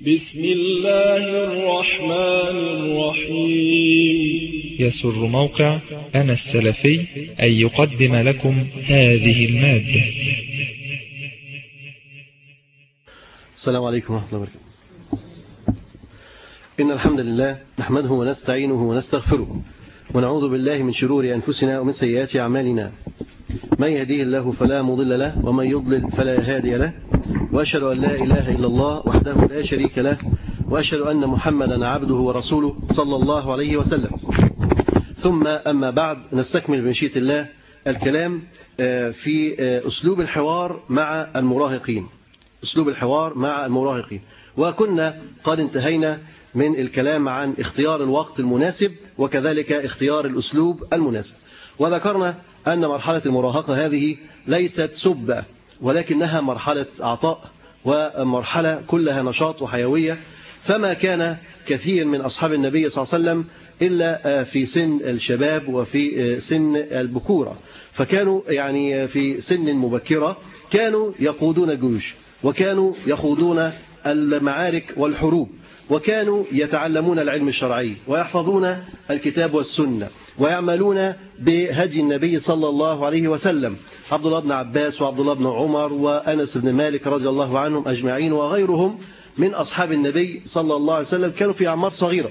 بسم الله الرحمن الرحيم. يسر موقع أنا السلفي أن يقدم لكم هذه المادة. السلام عليكم ورحمة الله وبركاته. إن الحمد لله نحمده ونستعينه ونستغفره ونعوذ بالله من شرور أنفسنا ومن سيئات أعمالنا. من يهديه الله فلا مضل له ومن يضلل فلا هادي له. وأشهد أن لا إله إلا الله وحده لا شريك له وأشهد أن محمدا عبده ورسوله صلى الله عليه وسلم. ثم أما بعد نستكمل بمشيئة الله الكلام في أسلوب الحوار مع المراهقين. أسلوب الحوار مع المراهقين. وكنا قد انتهينا من الكلام عن اختيار الوقت المناسب وكذلك اختيار الأسلوب المناسب. وذكرنا أن مرحلة المراهقة هذه ليست سبة ولكنها مرحلة عطاء ومرحلة كلها نشاط وحيوية. فما كان كثير من أصحاب النبي صلى الله عليه وسلم إلا في سن الشباب وفي سن البكورة. فكانوا يعني في سن مبكرة كانوا يقودون الجيوش وكانوا يخوضون المعارك والحروب وكانوا يتعلمون العلم الشرعي ويحفظون الكتاب والسنة. ويعملون بهدي النبي صلى الله عليه وسلم. عبد الله بن عباس وعبد الله بن عمر وأنس بن مالك رضي الله عنهم أجمعين وغيرهم من أصحاب النبي صلى الله عليه وسلم كانوا في أعمار صغيرة.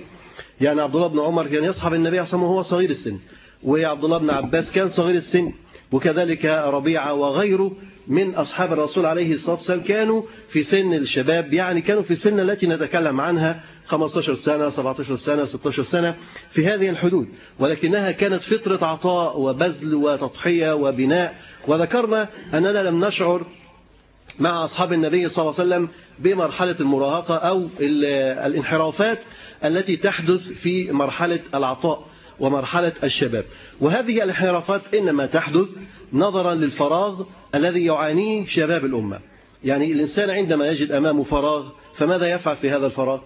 يعني عبد الله بن عمر كان يصحب النبي عليه وهو صغير السن. وعبد الله بن عباس كان صغير السن. وكذلك ربيعة وغيره من أصحاب الرسول عليه الصلاة والسلام كانوا في سن الشباب يعني كانوا في السن التي نتكلم عنها 15 سنة 17 سنة 16 سنة في هذه الحدود. ولكنها كانت فترة عطاء وبذل وتضحية وبناء. وذكرنا أننا لم نشعر مع أصحاب النبي صلى الله عليه وسلم بمرحلة المراهقة أو الانحرافات التي تحدث في مرحلة العطاء ومرحلة الشباب. وهذه الانحرافات إنما تحدث نظرا للفراغ الذي يعانيه شباب الأمة. يعني الإنسان عندما يجد أمامه فراغ فماذا يفعل في هذا الفراغ؟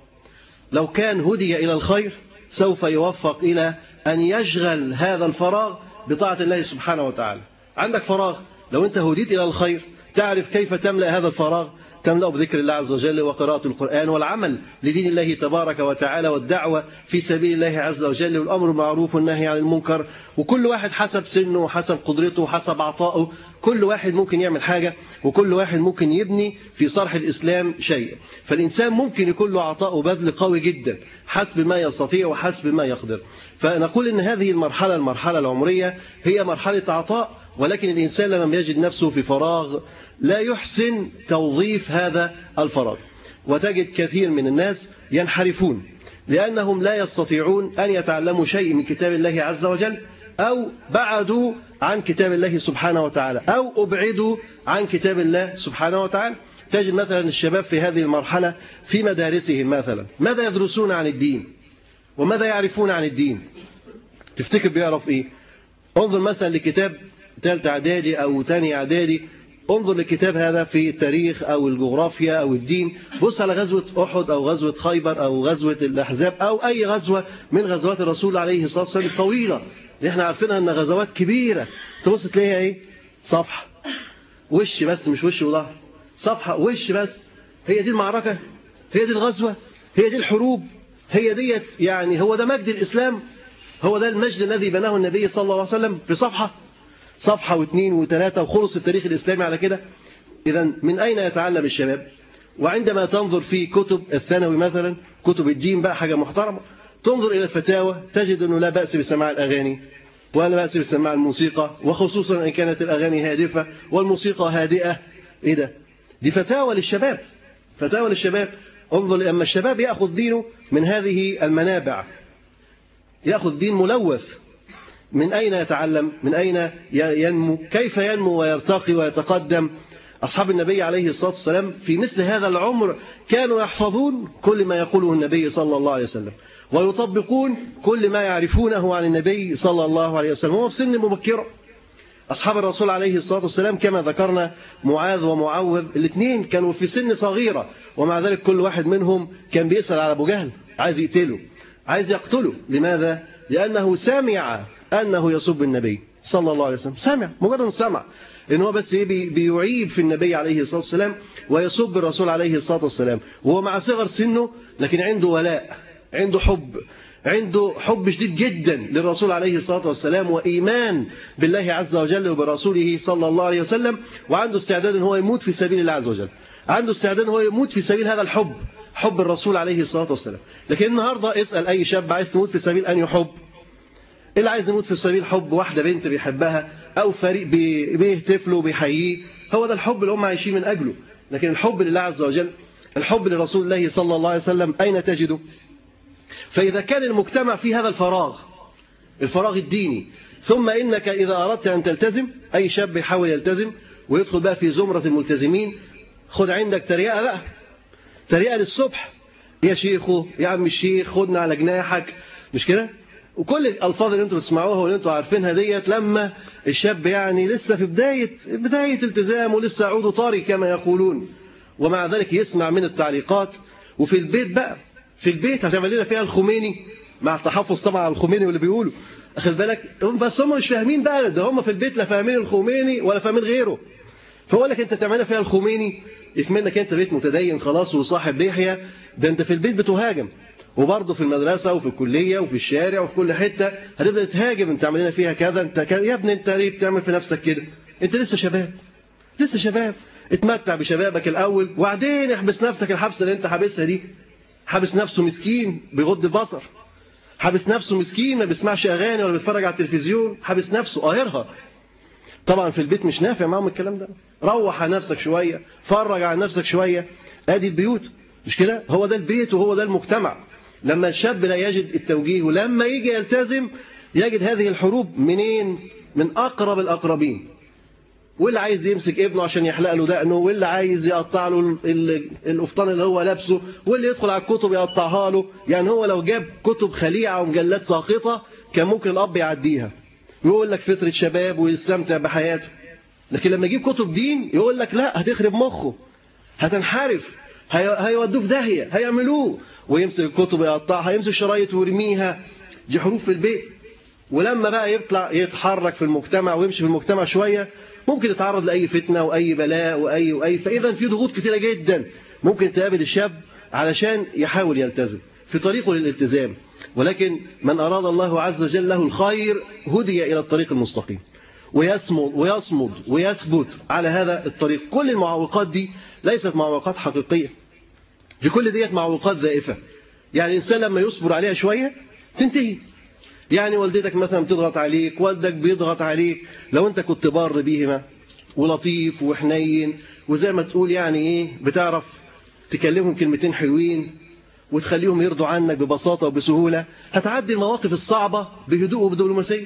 لو كان هدي إلى الخير سوف يوفق إلى أن يشغل هذا الفراغ بطاعة الله سبحانه وتعالى. عندك فراغ لو أنت هديت إلى الخير تعرف كيف تملأ هذا الفراغ؟ تملأ بذكر الله عز وجل وقراءة القرآن والعمل لدين الله تبارك وتعالى والدعوة في سبيل الله عز وجل والأمر بالمعروف والنهي عن المنكر وكل واحد حسب سنه وحسب قدرته وحسب عطائه كل واحد ممكن يعمل حاجة وكل واحد ممكن يبني في صرح الإسلام شيء فالإنسان ممكن يكون له عطاء وبذل قوي جدا حسب ما يستطيع وحسب ما يقدر فنقول إن هذه المرحلة المرحلة العمرية هي مرحلة عطاء ولكن الإنسان لما يجد نفسه في فراغ لا يحسن توظيف هذا الفراغ وتجد كثير من الناس ينحرفون لأنهم لا يستطيعون أن يتعلموا شيء من كتاب الله عز وجل أو بعدوا عن كتاب الله سبحانه وتعالى أو أبعدوا عن كتاب الله سبحانه وتعالى. تجد مثلا الشباب في هذه المرحلة في مدارسهم مثلا. ماذا يدرسون عن الدين؟ وماذا يعرفون عن الدين؟ تفتكر بيعرف إيه؟ انظر مثلا لكتاب ثالث إعدادي أو ثاني إعدادي انظر للكتاب هذا في التاريخ أو الجغرافيا أو الدين. بص على غزوة أحد أو غزوة خيبر أو غزوة الأحزاب أو أي غزوة من غزوات الرسول عليه الصلاة والسلام الطويلة. اللي إحنا عارفينها أن غزوات كبيرة. تبص تلاقيها إيه؟ صفحة. وش بس؟ مش وش وظهر صفحة. وش بس؟ هي دي المعركة؟ هي دي الغزوة؟ هي دي الحروب؟ هي ديت يعني هو ده مجد الإسلام؟ هو ده المجد الذي بناه النبي صلى الله عليه وسلم في صفحة؟ صفحة واثنين وثلاثة وخلص التاريخ الإسلامي على كده. إذا من أين يتعلم الشباب؟ وعندما تنظر في كتب الثانوي مثلا كتب الدين بقى حاجة محترمة. تنظر إلى الفتاوى تجد أنه لا بأس بسماع الأغاني ولا بأس بسماع الموسيقى وخصوصا إن كانت الأغاني هادفة والموسيقى هادئة. إيه ده؟ دي فتاوى للشباب. فتاوى للشباب. انظر لأما الشباب يأخذ دينه من هذه المنابع. يأخذ دين ملوث. من أين يتعلم؟ من أين ينمو؟ كيف ينمو ويرتقي ويتقدم؟ أصحاب النبي عليه الصلاة والسلام في مثل هذا العمر كانوا يحفظون كل ما يقوله النبي صلى الله عليه وسلم ويطبقون كل ما يعرفونه عن النبي صلى الله عليه وسلم وهو في سن مبكرة أصحاب الرسول عليه الصلاة والسلام كما ذكرنا معاذ ومعوذ الاثنين كانوا في سن صغيرة ومع ذلك كل واحد منهم كان بيسأل على أبو جهل عايز يقتله عايز يقتله. لماذا؟ لأنه سمع أنه يسب النبي صلى الله عليه وسلم. سمع مجرد سمع. إن هو بس إيه بي- بيعيب في النبي عليه الصلاة والسلام ويسب الرسول عليه الصلاة والسلام. وهو مع صغر سنه لكن عنده ولاء عنده حب عنده حب شديد جدا للرسول عليه الصلاة والسلام وإيمان بالله عز وجل وبرسوله صلى الله عليه وسلم. وعنده استعداد إن هو يموت في سبيل الله عز وجل. عنده استعداد إن هو يموت في سبيل هذا الحب حب الرسول عليه الصلاة والسلام. لكن النهارده اسأل أي شاب عايز تموت في سبيل أن يحب. اللي عايز يموت في سبيل حب واحدة بنت بيحبها أو فريق بي- بيهتف له وبيحييه هو ده الحب اللي هم عايشين من أجله. لكن الحب لله عز وجل الحب لرسول الله صلى الله عليه وسلم أين تجده؟ فإذا كان المجتمع في هذا الفراغ الفراغ الديني ثم إنك إذا أردت أن تلتزم أي شاب يحاول يلتزم ويدخل بقى في زمرة الملتزمين خد عندك تريقة بقى. تريقة للصبح. يا شيخو يا عم الشيخ خدنا على جناحك. مش كده؟ وكل الألفاظ اللي أنتم بتسمعوها واللي أنتم عارفينها ديت لما الشاب يعني لسه في بدايه بداية التزام ولسه عوده طري كما يقولون. ومع ذلك يسمع من التعليقات. وفي البيت بقى في البيت هتعمل لنا فيها الخميني مع التحفظ طبعا على الخميني واللي بيقولوا اخد بالك؟ بس هم مش فاهمين بقى ده هم في البيت لا فاهمين الخميني ولا فاهمين غيره. فأقول لك أنت تعملها فيها الخميني يكملك أنت بيت متدين خلاص وصاحب لحية. ده أنت في البيت بتهاجم. وبرضه في المدرسة وفي الكلية وفي الشارع وفي كل حتة هتبدأ تهاجم انت عامل لنا فيها كذا انت كذا يا ابني انت ليه بتعمل في نفسك كده؟ انت لسه شباب لسه شباب. اتمتع بشبابك الأول وبعدين احبس نفسك الحبسة اللي انت حابسها دي. حابس نفسه مسكين بيغض البصر. حابس نفسه مسكين ما بيسمعش أغاني ولا بيتفرج على التلفزيون حابس نفسه قاهرها. طبعا في البيت مش نافع معاهم الكلام ده. روح على نفسك شوية فرج على نفسك شوية. ادي البيوت. مش كده؟ هو ده البيت وهو ده المجتمع. لما الشاب لا يجد التوجيه ولما يجي يلتزم يجد هذه الحروب منين؟ من أقرب الأقربين. واللي عايز يمسك ابنه عشان يحلق له دقنه واللي عايز يقطع له ال- ال- القفطان اللي هو لابسه واللي يدخل على الكتب يقطعها له. يعني هو لو جاب كتب خليعة ومجلات ساقطة كان ممكن الأب يعديها. يقول لك فطرة شباب ويستمتع بحياته. لكن لما يجيب كتب دين يقول لك لا هتخرب مخه. هتنحرف. هيودوه في داهية هيعملوه. ويمسك الكتب يقطعها يمسك شرايط ويرميها. دي حروف في البيت. ولما بقى يطلع يتحرك في المجتمع ويمشي في المجتمع شوية ممكن يتعرض لأي فتنة وأي بلاء وأي وأي. فإذا في ضغوط كتيرة جدا. ممكن تقابل الشاب علشان يحاول يلتزم في طريقه للالتزام. ولكن من أراد الله عز وجل له الخير هدي إلى الطريق المستقيم. ويصمد ويصمد ويثبت على هذا الطريق. كل المعوقات دي ليست معوقات حقيقية. دي كل ديت معوقات ذائفة. يعني الإنسان لما يصبر عليها شوية تنتهي. يعني والدتك مثلا بتضغط عليك والدك بيضغط عليك. لو أنت كنت بار بيهما ولطيف وحنين وزي ما تقول يعني إيه بتعرف تكلمهم كلمتين حلوين وتخليهم يرضوا عنك ببساطة وبسهولة هتعدي المواقف الصعبة بهدوء وبدبلوماسية.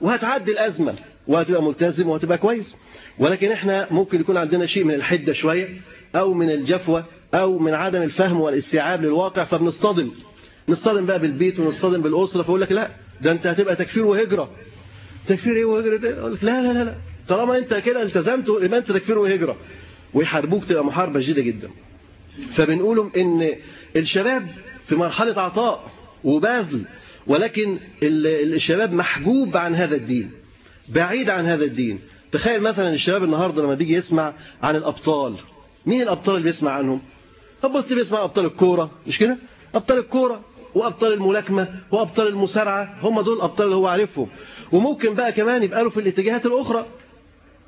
وهتعدي الأزمة وهتبقى ملتزم وهتبقى كويس. ولكن إحنا ممكن يكون عندنا شيء من الحدة شوية أو من الجفوة أو من عدم الفهم والاستيعاب للواقع فبنصطدم. نصطدم بقى بالبيت ونصطدم بالأسرة فأقول لك لا ده أنت هتبقى تكفير وهجرة. تكفير إيه وهجرة؟ ده؟ أقول لك لا لا لا لا. طالما أنت كده التزمت يبقى أنت تكفير وهجرة. ويحاربوك تبقى محاربة شديدة جدا. فبنقولهم إن الشباب في مرحلة عطاء وبذل ولكن ال- الشباب محجوب عن هذا الدين بعيد عن هذا الدين. تخيل مثلا الشباب النهارده لما بيجي يسمع عن الأبطال. مين الأبطال اللي بيسمع عنهم؟ هتبص بيسمع أبطال الكورة. مش كده؟ أبطال الكورة وأبطال الملاكمة وأبطال المسارعة هم دول الأبطال اللي هو عارفهم. وممكن بقى كمان يبقى له في الاتجاهات الأخرى.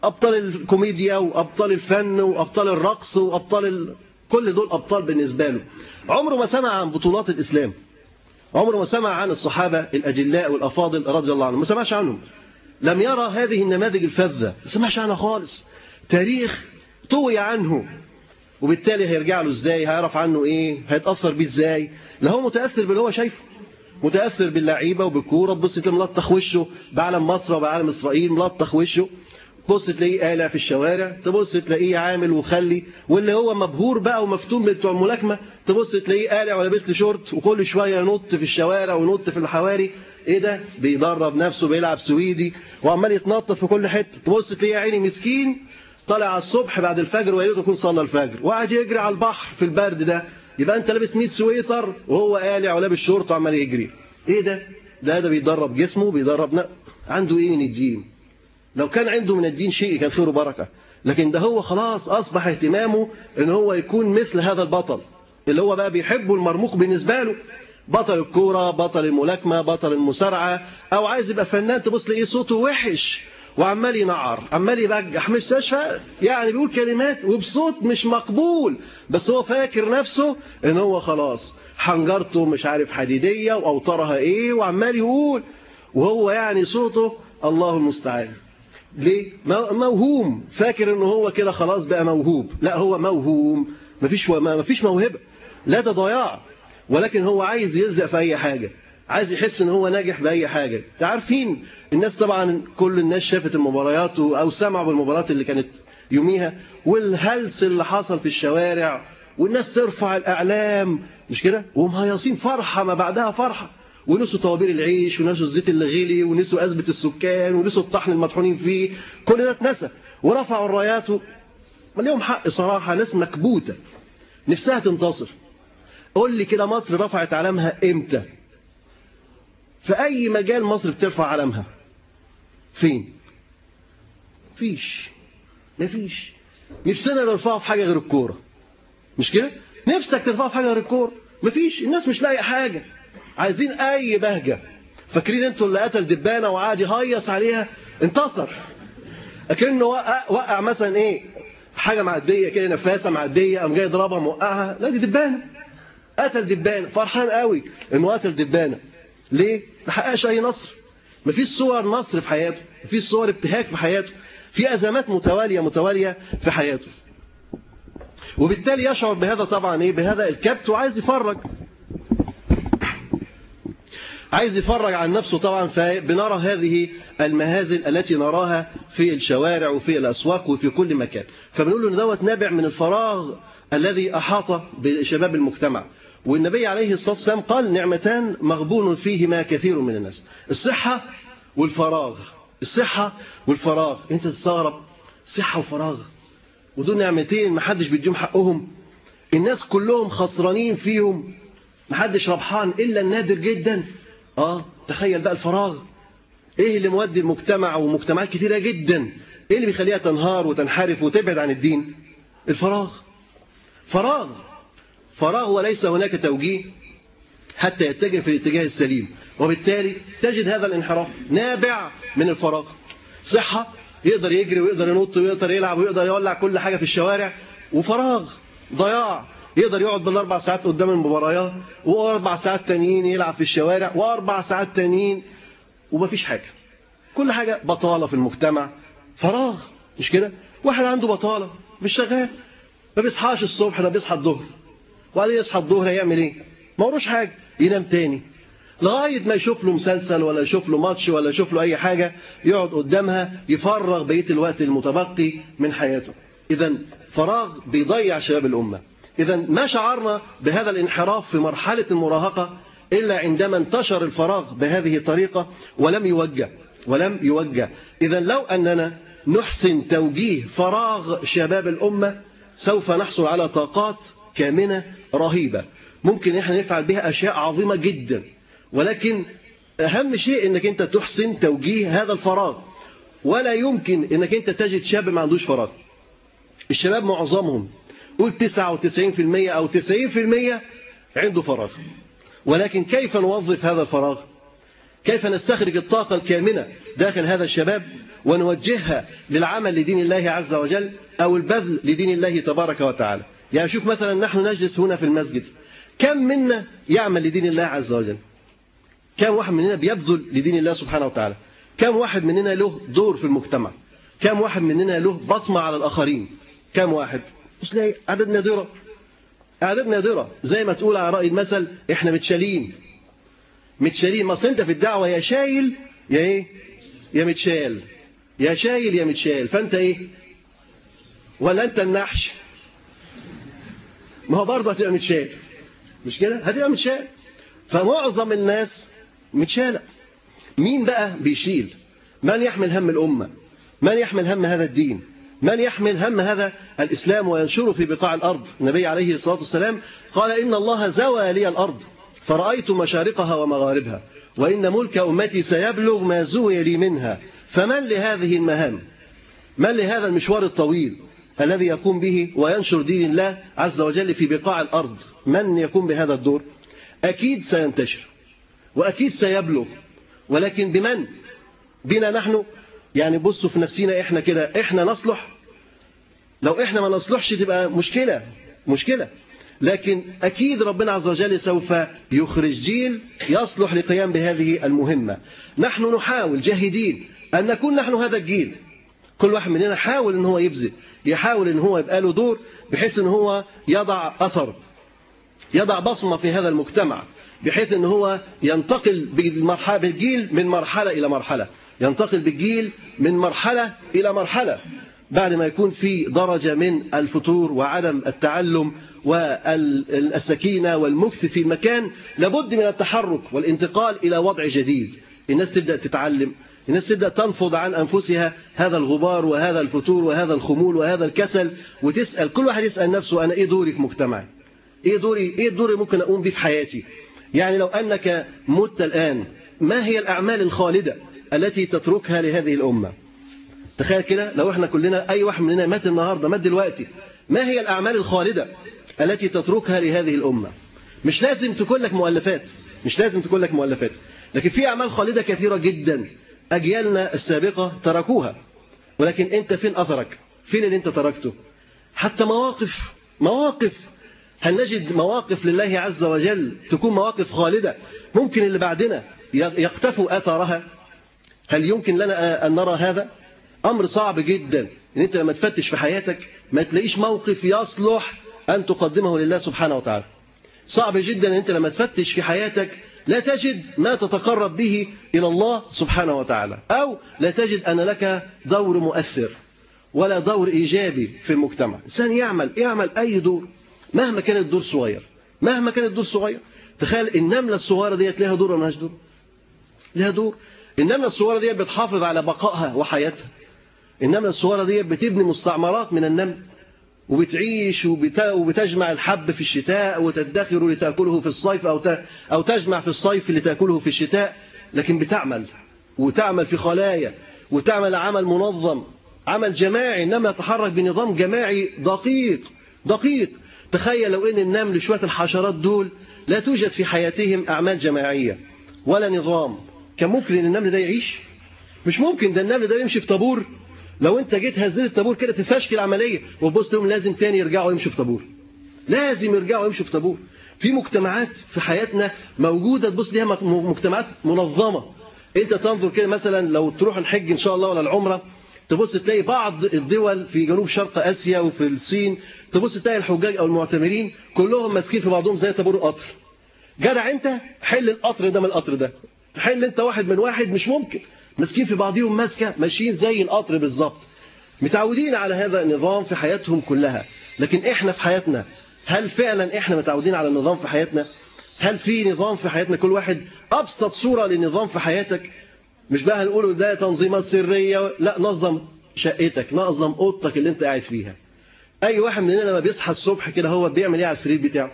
أبطال الكوميديا وأبطال الفن وأبطال الرقص وأبطال ال... كل دول أبطال بالنسبة له. عمره ما سمع عن بطولات الإسلام. عمره ما سمع عن الصحابة الأجلاء والأفاضل رضي الله عنهم. ما سمعش عنهم. لم يرى هذه النماذج الفذة. ما سمعش عنها خالص. تاريخ طوي عنه. وبالتالي هيرجع له إزاي؟ هيعرف عنه إيه؟ هيتأثر بيه إزاي؟ لا هو متأثر باللي هو شايفه. متأثر باللعيبة وبالكورة. تبص تلاقيه ملطخ وشه بعلم مصر وبعلم إسرائيل ملطخ وشه. تبص تلاقيه قالع في الشوارع. تبص تلاقيه عامل وخلي. واللي هو مبهور بقى ومفتون بتوع الملاكمة. تبص تلاقيه قالع ولابس لي شورت وكل شوية ينط في الشوارع وينط في الحواري. إيه ده؟ بيدرب نفسه بيلعب سويدي وعمال يتنطط في كل حتة. تبص تلاقيه عيني مسكين. على الصبح بعد الفجر ويا ريته يكون صلى الفجر. وقاعد يجري على البحر في البرد ده يبقى انت لابس 100 سويتر وهو قالع ولابس شورت وعمال يجري. إيه ده؟ ده ده بيدرب جسمه بيدرب. عنده إيه من الدين لو كان عنده من الدين شيء كان خيره بركة. لكن ده هو خلاص أصبح اهتمامه إن هو يكون مثل هذا البطل. اللي هو بقى بيحبه المرموق بالنسبة له. بطل الكورة بطل الملاكمة بطل المسارعة أو عايز يبقى فنان تبص لإيه؟ صوته وحش. وعمال ينعر عمال يبجح مش تشفى يعني بيقول كلمات وبصوت مش مقبول. بس هو فاكر نفسه إن هو خلاص حنجرته مش عارف حديدية وأوترها إيه وعمال يقول. وهو يعني صوته الله المستعان. ليه؟ موهوم. فاكر إن هو كده خلاص بقى موهوب. لا هو موهوم. مفيش مفيش موهبة. لا ضياع ولكن هو عايز يلزق في أي حاجة. عايز يحس إن هو ناجح بأي حاجة. تعرفين الناس طبعا كل الناس شافت المباريات أو سمعوا بالمباريات اللي كانت يوميها والهلس اللي حصل في الشوارع والناس ترفع الأعلام مش كده؟ ومهيصين فرحة ما بعدها فرحة. ونسوا طوابير العيش ونسوا الزيت اللي غلي ونسوا أزمة السكان ونسوا الطحن المطحونين فيه. كل ده اتنسى. ورفعوا الرايات ليهم حق صراحة ناس مكبوتة. نفسها تنتصر. قول لي كده مصر رفعت علمها إمتى؟ في أي مجال مصر بترفع علمها؟ فين؟ فيش مفيش. نفسنا نرفعه في حاجة غير الكورة. مش كده؟ نفسك ترفعه في حاجة غير الكورة. مفيش. الناس مش لاقي حاجة. عايزين أي بهجة. فاكرين أنتوا اللي قتل دبانة وقعد يهيص عليها؟ انتصر. أكنه وقع, وقع مثلا إيه؟ حاجة معدية كده نفاسة معدية قام جاي يضربها موقعها. لا دي دبانة. قتل دبانة. فرحان قوي إنه قتل دبانة. ليه؟ ما حققش أي نصر. مفيش صور نصر في حياته مفيش صور ابتهاج في حياته في أزمات متوالية متوالية في حياته. وبالتالي يشعر بهذا طبعا إيه؟ بهذا الكبت وعايز يفرج. عايز يفرج عن نفسه طبعا فبنرى هذه المهازل التي نراها في الشوارع وفي الأسواق وفي كل مكان. فبنقول له إن دوت نابع من الفراغ الذي أحاط بشباب المجتمع. والنبي عليه الصلاة والسلام قال نعمتان مغبون فيهما كثير من الناس. الصحة والفراغ. الصحة والفراغ. انت تستغرب. صحة وفراغ. ودول نعمتين ما حدش بيديهم حقهم. الناس كلهم خسرانين فيهم. ما حدش ربحان إلا النادر جدا. آه تخيل بقى الفراغ. إيه اللي مودي المجتمع ومجتمعات كثيرة جدا؟ إيه اللي بيخليها تنهار وتنحرف وتبعد عن الدين؟ الفراغ. فراغ. فراغ وليس هناك توجيه. حتى يتجه في الاتجاه السليم. وبالتالي تجد هذا الانحراف نابع من الفراغ. صحة يقدر يجري ويقدر ينط ويقدر يلعب ويقدر يولع كل حاجة في الشوارع. وفراغ ضياع. يقدر يقعد بالاربع ساعات قدام المباريات وأربع ساعات تانيين يلعب في الشوارع وأربع ساعات تانيين ومفيش حاجة. كل حاجة بطالة في المجتمع. فراغ مش كده؟ واحد عنده بطالة مش شغال. ما بيصحاش الصبح ده بيصحى الظهر. وبعدين يصحى الظهر يعمل إيه؟ ما وروش حاجة. ينام تاني. لغاية ما يشوف له مسلسل ولا يشوف له ماتش ولا يشوف له أي حاجة يقعد قدامها يفرغ بقية الوقت المتبقي من حياته. إذا فراغ بيضيع شباب الأمة. إذا ما شعرنا بهذا الانحراف في مرحلة المراهقة إلا عندما انتشر الفراغ بهذه الطريقة ولم يوجه ولم يوجه. إذا لو أننا نحسن توجيه فراغ شباب الأمة سوف نحصل على طاقات كامنة رهيبة. ممكن إحنا نفعل بها أشياء عظيمة جدا. ولكن أهم شيء أنك أنت تحسن توجيه هذا الفراغ. ولا يمكن أنك أنت تجد شاب ما عندوش فراغ. الشباب معظمهم قول 99% أو 90% عنده فراغ. ولكن كيف نوظف هذا الفراغ؟ كيف نستخرج الطاقة الكامنة داخل هذا الشباب ونوجهها للعمل لدين الله عز وجل أو البذل لدين الله تبارك وتعالى؟ يعني شوف مثلا نحن نجلس هنا في المسجد. كم منا يعمل لدين الله عز وجل؟ كم واحد مننا بيبذل لدين الله سبحانه وتعالى؟ كم واحد مننا له دور في المجتمع؟ كم واحد مننا له بصمة على الآخرين؟ كم واحد؟ مش لاقي. عدد نادرة. أعداد نادرة. زي ما تقول على رأي المثل إحنا متشالين. متشالين. ما أنت في الدعوة يا شايل يا إيه؟ يا متشال. يا شايل يا متشال. فأنت إيه؟ ولا أنت النحش. ما هو برضه هتبقى متشال. مش كده؟ هتبقى متشال فمعظم الناس متشالة مين بقى بيشيل؟ من يحمل هم الأمة؟ من يحمل هم هذا الدين؟ من يحمل هم هذا الإسلام وينشره في بقاع الأرض؟ النبي عليه الصلاة والسلام قال إن الله زوى لي الأرض فرأيت مشارقها ومغاربها وإن ملك أمتي سيبلغ ما زوي لي منها. فمن لهذه المهام؟ من لهذا المشوار الطويل؟ الذي يقوم به وينشر دين الله عز وجل في بقاع الأرض. من يقوم بهذا الدور؟ أكيد سينتشر وأكيد سيبلغ. ولكن بمن؟ بنا نحن. يعني بصوا في نفسنا إحنا كده إحنا نصلح. لو إحنا ما نصلحش تبقى مشكلة مشكلة. لكن أكيد ربنا عز وجل سوف يخرج جيل يصلح لقيام بهذه المهمة. نحن نحاول جاهدين أن نكون نحن هذا الجيل. كل واحد مننا حاول أن هو يبذل. يحاول أن هو يبقى له دور بحيث أن هو يضع أثر يضع بصمة في هذا المجتمع بحيث أن هو ينتقل بالمرحلة بالجيل من مرحلة إلى مرحلة ينتقل بالجيل من مرحلة إلى مرحلة بعد ما يكون في درجة من الفتور وعدم التعلم والسكينة والمكث في المكان لابد من التحرك والانتقال إلى وضع جديد. الناس تبدأ تتعلم الناس تبدأ تنفض عن أنفسها هذا الغبار وهذا الفتور وهذا الخمول وهذا الكسل وتسأل كل واحد يسأل نفسه أنا إيه دوري في مجتمعي؟ إيه دوري إيه الدور اللي ممكن أقوم به في حياتي؟ يعني لو أنك مت الآن ما هي الأعمال الخالدة التي تتركها لهذه الأمة؟ تخيل كده لو إحنا كلنا أي واحد مننا مات النهاردة مات دلوقتي ما هي الأعمال الخالدة التي تتركها لهذه الأمة؟ مش لازم تكون لك مؤلفات مش لازم تكون لك مؤلفات لكن في أعمال خالدة كثيرة جدا. أجيالنا السابقة تركوها. ولكن أنت فين أثرك؟ فين اللي أنت تركته؟ حتى مواقف مواقف. هل نجد مواقف لله عز وجل تكون مواقف خالدة؟ ممكن اللي بعدنا يقتفوا آثارها. هل يمكن لنا أن نرى هذا؟ أمر صعب جدا. إن أنت لما تفتش في حياتك ما تلاقيش موقف يصلح أن تقدمه لله سبحانه وتعالى. صعب جدا إن أنت لما تفتش في حياتك لا تجد ما تتقرب به إلى الله سبحانه وتعالى. أو لا تجد أن لك دور مؤثر ولا دور إيجابي في المجتمع. الانسان يعمل يعمل أي دور مهما كان الدور صغير مهما كان الدور صغير. تخيل النملة الصغيرة ديت لها دور ولا دور؟ لها دور. النملة الصغيرة ديت بتحافظ على بقائها وحياتها. النملة الصغيرة دي بتبني مستعمرات من النمل. وبتعيش وبتجمع الحب في الشتاء وتدخر لتأكله في الصيف أو أو تجمع في الصيف لتأكله في الشتاء لكن بتعمل وتعمل في خلايا وتعمل عمل منظم عمل جماعي النملة تتحرك بنظام جماعي دقيق دقيق. تخيل لو ان النمل شوية الحشرات دول لا توجد في حياتهم أعمال جماعية ولا نظام. كان ممكن إن النمل ده يعيش؟ مش ممكن ده النمل ده يمشي في طابور لو انت جيت هزيت الطابور كده تفشكل العملية وتبص لهم لازم تاني يرجعوا يمشوا في طابور. لازم يرجعوا يمشوا في طابور. في مجتمعات في حياتنا موجودة تبص ليها مجتمعات منظمة. انت تنظر كده مثلا لو تروح الحج إن شاء الله ولا العمرة تبص تلاقي بعض الدول في جنوب شرق آسيا وفي الصين تبص تلاقي الحجاج أو المعتمرين كلهم ماسكين في بعضهم زي طابور القطر. جدع انت حل القطر ده من القطر ده. تحل انت واحد من واحد مش ممكن. ماسكين في بعضهم ماسكة ماشيين زي القطر بالظبط. متعودين على هذا النظام في حياتهم كلها. لكن إحنا في حياتنا هل فعلا إحنا متعودين على النظام في حياتنا؟ هل في نظام في حياتنا؟ كل واحد أبسط صورة للنظام في حياتك. مش بقى هنقوله ده تنظيمات سرية لا نظم شقتك نظم أوضتك اللي أنت قاعد فيها. أي واحد مننا لما بيصحى الصبح كده هو بيعمل إيه على السرير بتاعه؟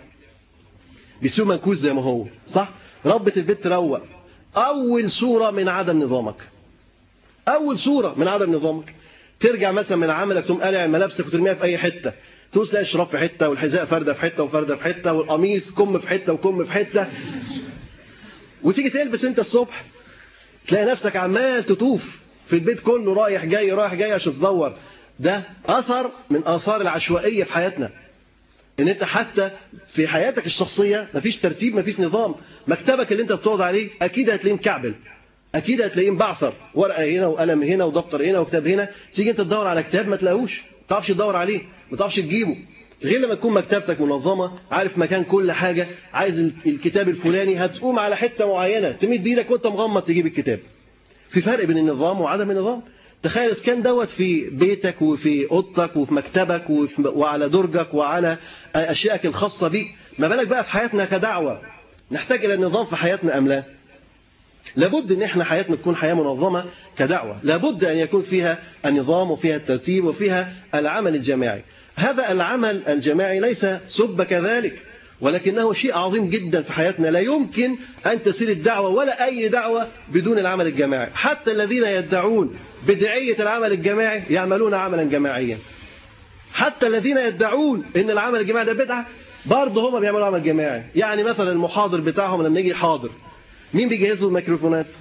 بيسيب منكوس زي ما هو صح؟ ربة البيت تروق. أول صورة من عدم نظامك. أول صورة من عدم نظامك. ترجع مثلا من عملك تقوم قالع ملابسك وترميها في أي حتة. تبص تلاقي الشراب في حتة والحذاء فردة في حتة وفردة في حتة والقميص كم في حتة وكم في حتة. وتيجي تلبس أنت الصبح تلاقي نفسك عمال تطوف في البيت كله رايح جاي رايح جاي عشان تدور. ده أثر من آثار العشوائية في حياتنا. إن أنت حتى في حياتك الشخصية مفيش ترتيب مفيش نظام. مكتبك اللي أنت بتقعد عليه أكيد هتلاقيه مكعبل. أكيد هتلاقيه مبعثر. ورقة هنا وقلم هنا ودفتر هنا وكتاب هنا. تيجي أنت تدور على كتاب ما تلاقوش. ما تعرفش تدور عليه. ما تعرفش تجيبه. غير لما تكون مكتبتك منظمة عارف مكان كل حاجة عايز الكتاب الفلاني هتقوم على حتة معينة. تمد إيدك وأنت مغمض تجيب الكتاب. في فرق بين النظام وعدم النظام. تخيل اذا كان دوت في بيتك وفي أوضتك وفي مكتبك وفي وعلى درجك وعلى أشيائك الخاصة بيك. ما بالك بقى في حياتنا كدعوة؟ نحتاج إلى النظام في حياتنا أم لا؟ لابد إن إحنا حياتنا تكون حياة منظمة كدعوة. لابد أن يكون فيها النظام وفيها الترتيب وفيها العمل الجماعي. هذا العمل الجماعي ليس سب كذلك ولكنه شيء عظيم جدا في حياتنا. لا يمكن أن تسير الدعوة ولا أي دعوة بدون العمل الجماعي. حتى الذين يدعون بدعية العمل الجماعي يعملون عملا جماعيا. حتى الذين يدعون إن العمل الجماعي ده بدعة برضه هم بيعملوا عمل جماعي. يعني مثلا المحاضر بتاعهم لما يجي يحاضر مين بيجهز له الميكروفونات؟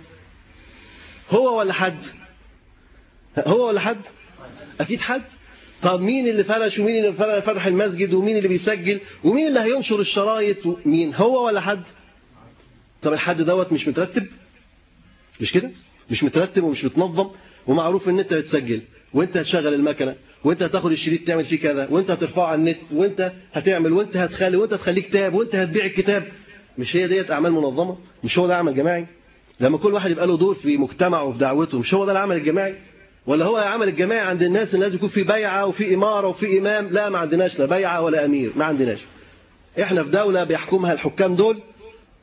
هو ولا حد؟ هو ولا حد؟ أكيد حد. طب مين اللي فرش ومين اللي فتح المسجد ومين اللي بيسجل ومين اللي هينشر الشرايط مين؟ هو ولا حد؟ طب الحد دوت مش مترتب؟ مش كده؟ مش مترتب ومش متنظم ومعروف إن أنت بتسجل وأنت هتشغل المكنة وأنت هتاخد الشريط تعمل فيه كذا وأنت هترفعه على النت وأنت هتعمل وأنت هتخلي وأنت هتخليه كتاب وأنت هتبيع الكتاب مش هي ديت أعمال منظمة؟ مش هو ده عمل جماعي؟ لما كل واحد يبقى له دور في مجتمعه وفي دعوته مش هو ده العمل الجماعي؟ ولا هو العمل الجماعي عند الناس الناس يكون في بيعة وفي إمارة وفي إمام؟ لا ما عندناش لا بيعة ولا أمير ما عندناش. إحنا في دولة بيحكمها الحكام دول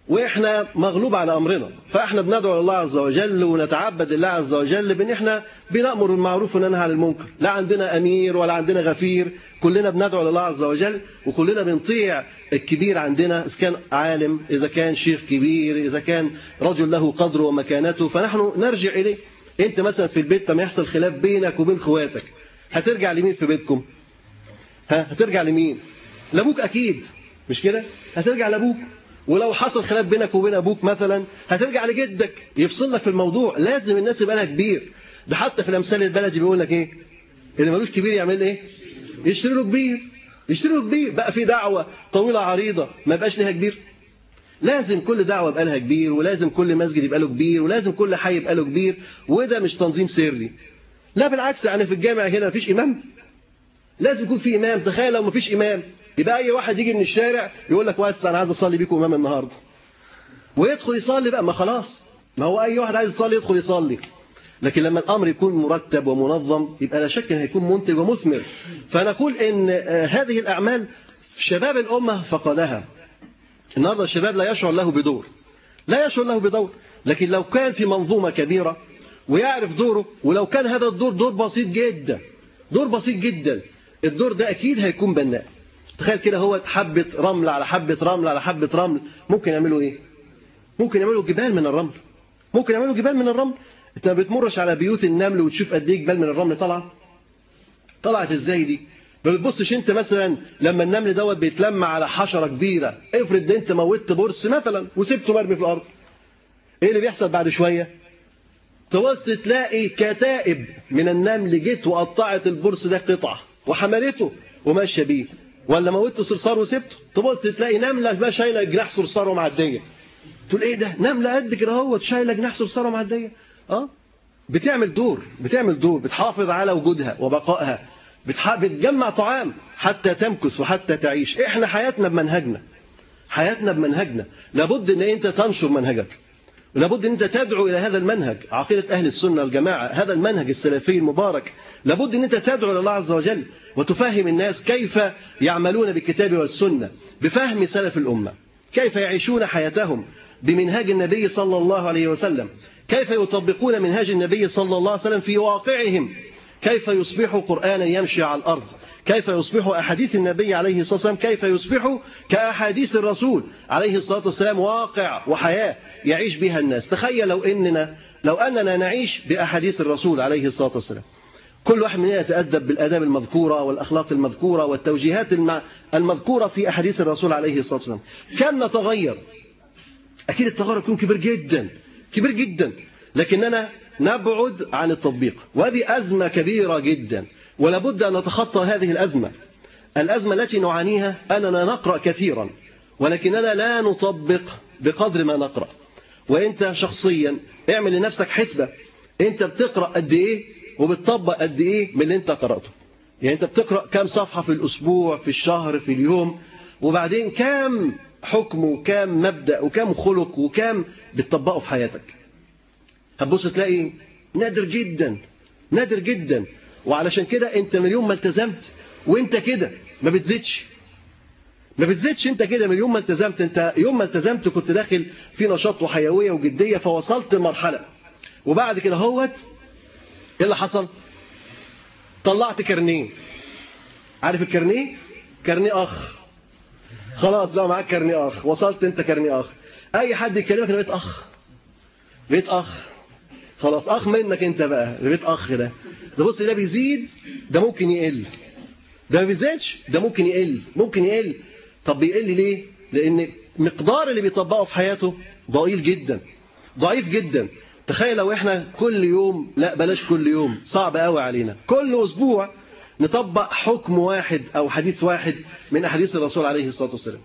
وإحنا مغلوب على أمرنا. فإحنا بندعو الله عز وجل ونتعبد الله عز وجل بإن إحنا بنأمر بالمعروف وننهى عن المنكر. لا عندنا أمير ولا عندنا غفير. كلنا بندعو لله عز وجل وكلنا بنطيع الكبير عندنا إذا كان عالم إذا كان شيخ كبير إذا كان رجل له قدره ومكانته. فنحن نرجع إليه. أنت مثلا في البيت لما يحصل خلاف بينك وبين إخواتك هترجع لمين في بيتكم؟ ها؟ هترجع لمين؟ لأبوك أكيد. مش كده؟ هترجع لأبوك. ولو حصل خلاف بينك وبين أبوك مثلا هترجع لجدك. يفصل لك في الموضوع. لازم الناس يبقى لها كبير. ده حتى في الأمثال البلدي بيقول لك إيه؟ اللي ملوش كبير يعمل إيه؟ يشتري له كبير. يشتري له كبير. بقى في دعوة طويلة عريضة. ما يبقاش ليها كبير. لازم كل دعوة يبقى لها كبير ولازم كل مسجد يبقى له كبير ولازم كل حي يبقى له كبير. وده مش تنظيم سري. لا بالعكس يعني في الجامع هنا مفيش إمام. لازم يكون في إمام. تخيل لو مفيش إمام. يبقى أي واحد يجي من الشارع يقول لك بس أنا عايز أصلي بيكم إمام النهارده. ويدخل يصلي بقى ما خلاص. ما هو أي واحد عايز يصلي يدخل يصلي. لكن لما الأمر يكون مرتب ومنظم يبقى لا شك ان هيكون منتج ومثمر. فنقول إن هذه الأعمال شباب الأمة فقدها. النهارده الشباب لا يشعر له بدور. لا يشعر له بدور. لكن لو كان في منظومة كبيرة ويعرف دوره ولو كان هذا الدور دور بسيط جدا دور بسيط جدا الدور ده أكيد هيكون بناء. تخيل كده هو حبة رمل على حبة رمل على حبة رمل ممكن يعملوا إيه؟ ممكن يعملوا جبال من الرمل. ممكن يعملوا جبال من الرمل. أنت ما بتمرش على بيوت النمل وتشوف قد إيه جبال من الرمل طالعة؟ طلعت إزاي دي؟ ما بتبصش أنت مثلا لما النمل دوت بيتلم على حشرة كبيرة افرض أنت موتت برص مثلا وسبته مرمي في الأرض. إيه اللي بيحصل بعد شوية؟ تبص تلاقي كتائب من النمل جت وقطعت البرص ده قطعه وحملته وماشيه بيه. ولا موتت صرصار وسبته؟ تبص تلاقي نملة ما شايلة جناح صرصار ومعدية. تقول إيه ده؟ نملة قد كده اهوت شايلة جناح صرصار ومعدية. آه؟ بتعمل دور بتعمل دور بتحافظ على وجودها وبقائها. بتح... بتجمع طعام حتى تمكث وحتى تعيش. إحنا حياتنا بمنهجنا. حياتنا بمنهجنا. لابد إن أنت تنشر منهجك. لابد إن أنت تدعو إلى هذا المنهج. عقيدة أهل السنة والجماعة هذا المنهج السلفي المبارك. لابد إن أنت تدعو إلى الله عز وجل وتفهم الناس كيف يعملون بالكتاب والسنة بفهم سلف الأمة. كيف يعيشون حياتهم بمنهاج النبي صلى الله عليه وسلم. كيف يطبقون منهاج النبي صلى الله عليه وسلم في واقعهم. كيف يصبح قرآنا يمشي على الأرض؟ كيف يصبح أحاديث النبي عليه الصلاة والسلام؟ كيف يصبح كأحاديث الرسول عليه الصلاة والسلام؟ واقع وحياة يعيش بها الناس. تخيل لو إننا لو أننا نعيش بأحاديث الرسول عليه الصلاة والسلام. كل واحد مننا يتأدب بالآداب المذكورة والأخلاق المذكورة والتوجيهات المذكورة في أحاديث الرسول عليه الصلاة والسلام. كم نتغير؟ أكيد التغير يكون كبير جدا. كبير جدا. لكننا نبعد عن التطبيق. وهذه أزمة كبيرة جدا ولابد أن نتخطى هذه الأزمة. الأزمة التي نعانيها أننا نقرأ كثيرا ولكننا لا نطبق بقدر ما نقرأ. وأنت شخصيا اعمل لنفسك حسبة. أنت بتقرأ قد إيه؟ وبتطبق قد إيه من اللي أنت قرأته. يعني أنت بتقرأ كام صفحة في الأسبوع في الشهر في اليوم وبعدين كام حكم وكام مبدأ وكام خلق وكام بتطبقه في حياتك. هتبص تلاقي نادر جدا نادر جدا. وعلشان كده أنت من يوم ما التزمت وأنت كده ما بتزيدش. ما بتزيدش أنت كده من يوم ما التزمت. أنت يوم ما التزمت كنت داخل في نشاط وحيوية وجدية فوصلت لمرحلة. وبعد كده هوت إيه اللي حصل؟ طلعت كارنيه. عارف الكارنيه؟ كارنيه أخ. خلاص بقى معاك كارني أخ. وصلت أنت كارني أخ. أي حد يكلمك أنا بقيت أخ. بقيت أخ. خلاص أخ منك أنت بقى بقيت أخ ده. ده بص ده بيزيد ده ممكن يقل. ده ما بيزيدش ده ممكن يقل. ممكن يقل. طب بيقل ليه؟ لأن مقدار اللي بيطبقه في حياته ضئيل جدا. ضعيف جدا. تخيل لو إحنا كل يوم لا بلاش كل يوم صعب قوي علينا. كل أسبوع نطبق حكم واحد أو حديث واحد من أحاديث الرسول عليه الصلاة والسلام.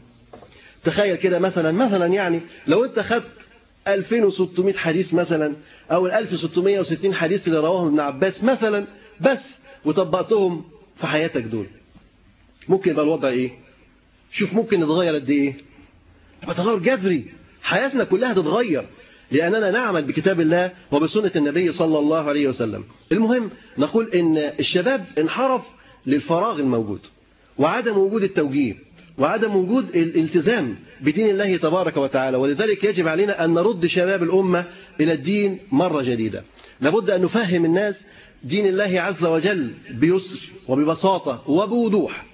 تخيل كده مثلا مثلا يعني لو أنت خدت 2600 حديث مثلا ال 1660 حديث اللي رواهم ابن عباس مثلا بس وطبقتهم في حياتك دول. ممكن يبقى الوضع إيه؟ شوف ممكن نتغير قد إيه؟ يبقى تغير جذري. حياتنا كلها تتغير. لأننا نعمل بكتاب الله وبسنة النبي صلى الله عليه وسلم. المهم نقول إن الشباب انحرف للفراغ الموجود وعدم وجود التوجيه. وعدم وجود الالتزام بدين الله تبارك وتعالى. ولذلك يجب علينا أن نرد شباب الأمة إلى الدين مرة جديدة. لابد أن نفهم الناس دين الله عز وجل بيسر وببساطة وبوضوح.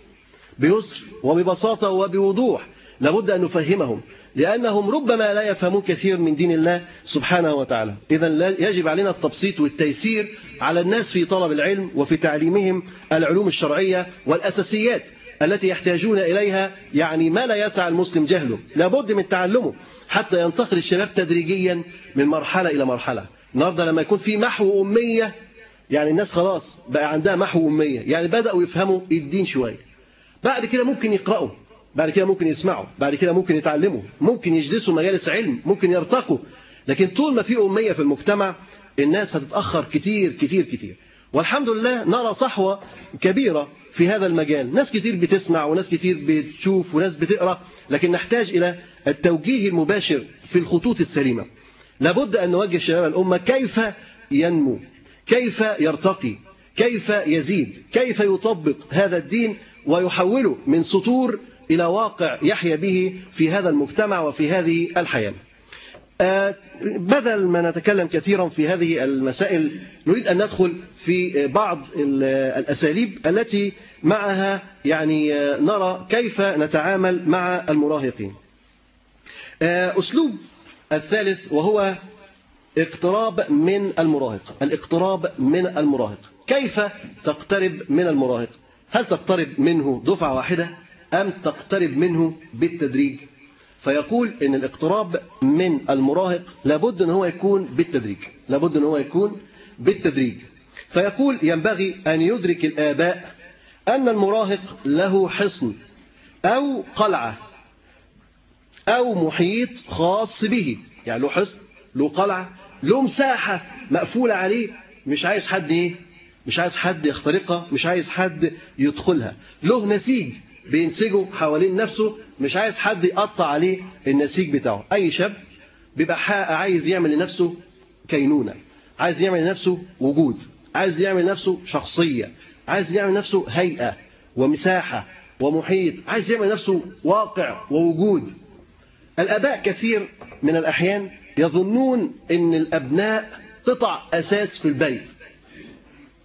بيسر وببساطة وبوضوح. لابد أن نفهمهم. لأنهم ربما لا يفهمون كثير من دين الله سبحانه وتعالى. إذا يجب علينا التبسيط والتيسير على الناس في طلب العلم وفي تعليمهم العلوم الشرعية والأساسيات التي يحتاجون إليها يعني ما لا يسع المسلم جهله. لابد من تعلمه حتى ينتقل الشباب تدريجيا من مرحلة إلى مرحلة. النهارده لما يكون في محو أمية يعني الناس خلاص بقى عندها محو أمية. يعني بدأوا يفهموا الدين شوية. بعد كده ممكن يقرأوا. بعد كده ممكن يسمعوا بعد كده ممكن يتعلموا ممكن يجلسوا مجالس علم ممكن يرتقوا. لكن طول ما في أمية في المجتمع الناس هتتأخر كتير كتير كتير. والحمد لله نرى صحوة كبيرة في هذا المجال. ناس كتير بتسمع وناس كتير بتشوف وناس بتقرأ لكن نحتاج إلى التوجيه المباشر في الخطوط السليمة. لابد أن نوجه شباب الأمة كيف ينمو كيف يرتقي كيف يزيد كيف يطبق هذا الدين ويحوله من سطور إلى واقع يحيا به في هذا المجتمع وفي هذه الحياة. بدل ما نتكلم كثيرا في هذه المسائل نريد أن ندخل في بعض الأساليب التي معها يعني نرى كيف نتعامل مع المراهقين. أسلوب الثالث وهو اقتراب من المراهق الاقتراب من المراهق. كيف تقترب من المراهق؟ هل تقترب منه دفعة واحدة؟ أم تقترب منه بالتدريج؟ فيقول إن الاقتراب من المراهق لابد إن هو يكون بالتدريج لابد إن هو يكون بالتدريج. فيقول ينبغي أن يدرك الآباء أن المراهق له حصن أو قلعة أو محيط خاص به يعني له حصن له قلعة له مساحة مقفولة عليه مش عايز حد إيه؟ مش عايز حد يخترقها مش عايز حد يدخلها. له نسيج بينسجه حوالين نفسه مش عايز حد يقطع عليه النسيج بتاعه. أي شاب بيبقى عايز يعمل لنفسه كينونة عايز يعمل لنفسه وجود عايز يعمل لنفسه شخصية عايز يعمل لنفسه هيئة ومساحة ومحيط عايز يعمل لنفسه واقع ووجود. الآباء كثير من الأحيان يظنون أن الأبناء قطع أساس في البيت.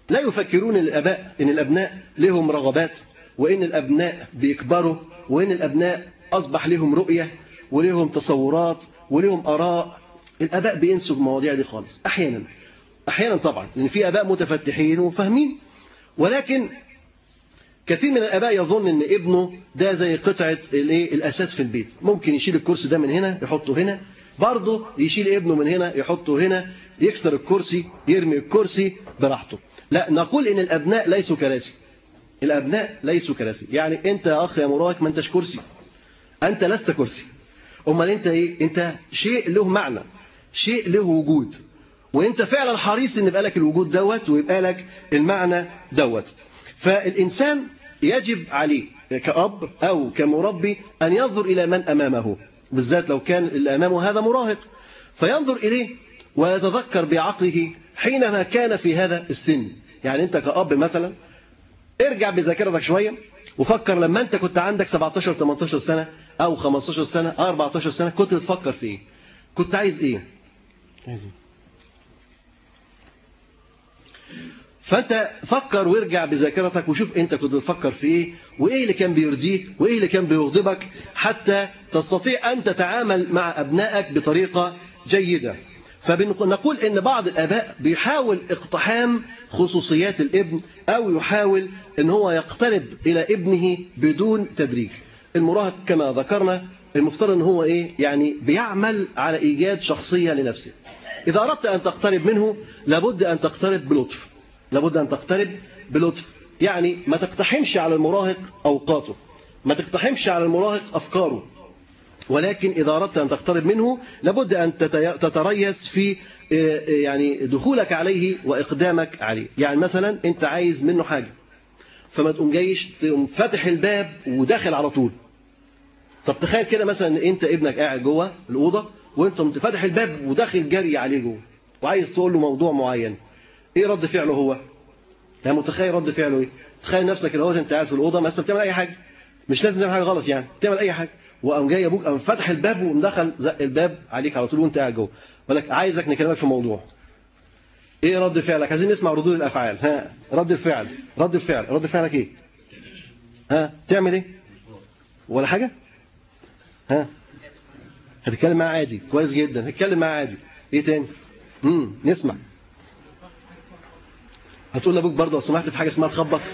لا يفكرون الآباء أن الأبناء لهم رغبات وإن الأبناء بيكبروا وإن الأبناء أصبح لهم رؤية ولهم تصورات ولهم آراء الآباء بينسوا المواضيع دي خالص. أحيانا أحيانا طبعا لأن في آباء متفتحين وفاهمين. ولكن كثير من الآباء يظن أن ابنه ده زي قطعة الإيه؟ الأساس في البيت. ممكن يشيل الكرسي ده من هنا يحطه هنا. برضه يشيل ابنه من هنا يحطه هنا يكسر الكرسي يرمي الكرسي براحته. لا نقول إن الأبناء ليسوا كراسي. الأبناء ليسوا كراسي. يعني أنت يا أخ يا مراهق ما أنتش كرسي. أنت لست كرسي. أمال أنت إيه؟ أنت شيء له معنى شيء له وجود. وأنت فعلا حريص أن يبقى لك الوجود دوت ويبقى لك المعنى دوت. فالإنسان يجب عليه كأب أو كمربي أن ينظر إلى من أمامه بالذات لو كان اللي أمامه هذا مراهق. فينظر إليه ويتذكر بعقله حينما كان في هذا السن. يعني أنت كأب مثلا ارجع بذاكرتك شوية وفكر لما انت كنت عندك 17 18 سنة أو 15 سنة أو 14 سنة كنت بتفكر في إيه؟ كنت عايز إيه؟ عايز إيه؟ فانت فكر وارجع بذاكرتك وشوف انت كنت بتفكر في إيه وايه اللي كان بيرضيك وايه اللي كان بيغضبك حتى تستطيع ان تتعامل مع ابنائك بطريقة جيدة. فبنقول ان بعض الآباء بيحاول اقتحام خصوصيات الابن أو يحاول إن هو يقترب إلى ابنه بدون تدريج. المراهق كما ذكرنا المفترض إن هو إيه؟ يعني بيعمل على إيجاد شخصية لنفسه. إذا أردت أن تقترب منه لابد أن تقترب بلطف. لابد أن تقترب بلطف. يعني ما تقتحمش على المراهق أوقاته. ما تقتحمش على المراهق أفكاره. ولكن إذا أردت أن تقترب منه لابد أن تتريث في يعني دخولك عليه وإقدامك عليه. يعني مثلا أنت عايز منه حاجة فما تقوم جايش تقوم فاتح الباب وداخل على طول. طب تخيل كده مثلا أنت ابنك قاعد جوه الأوضة وأنت فاتح الباب وداخل جري عليه جوه وعايز تقول له موضوع معين. إيه رد فعله هو؟ يعني متخيل رد فعله إيه؟ تخيل نفسك كده أنت قاعد في الأوضة مثلا بتعمل أي حاجة. مش لازم تعمل حاجة غلط يعني تعمل أي حاجة. وقام جاي أبوك قام فتح الباب ومدخل زق الباب عليك على طول وانت قاعد جوه. بقول لك عايزك نكلمك في موضوع إيه رد فعلك؟ عايزين نسمع ردود الأفعال. ها رد الفعل. رد الفعل. رد فعلك إيه؟ ها تعمل إيه؟ ولا حاجة؟ ها هتتكلم معاه عادي. كويس جدا. هتتكلم معاه عادي. إيه تاني؟ امم نسمع. هتقول لأبوك برضه لو سمحت في حاجة اسمها تخبط.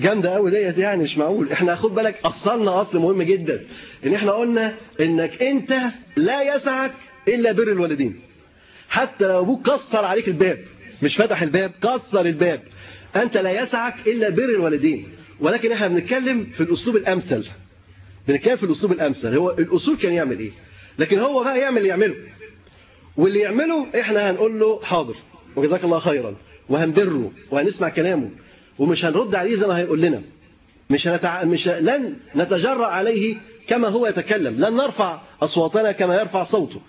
جامدة قوي ديت يعني مش معقول. إحنا خد بالك أصلنا أصل مهم جدا. إن إحنا قلنا إنك أنت لا يسعك إلا بر الوالدين. حتى لو أبوك كسر عليك الباب مش فتح الباب كسر الباب أنت لا يسعك إلا بر الوالدين. ولكن إحنا بنتكلم في الأسلوب الأمثل. بنتكلم في الأسلوب الأمثل. هو الأصول كان يعمل إيه؟ لكن هو بقى يعمل اللي يعمله. واللي يعمله إحنا هنقول له حاضر وجزاك الله خيرا وهنبره وهنسمع كلامه. ومش هنرد عليه زي ما هيقول لنا. مش هنتع... مش لن نتجرأ عليه كما هو يتكلم. لن نرفع أصواتنا كما يرفع صوته.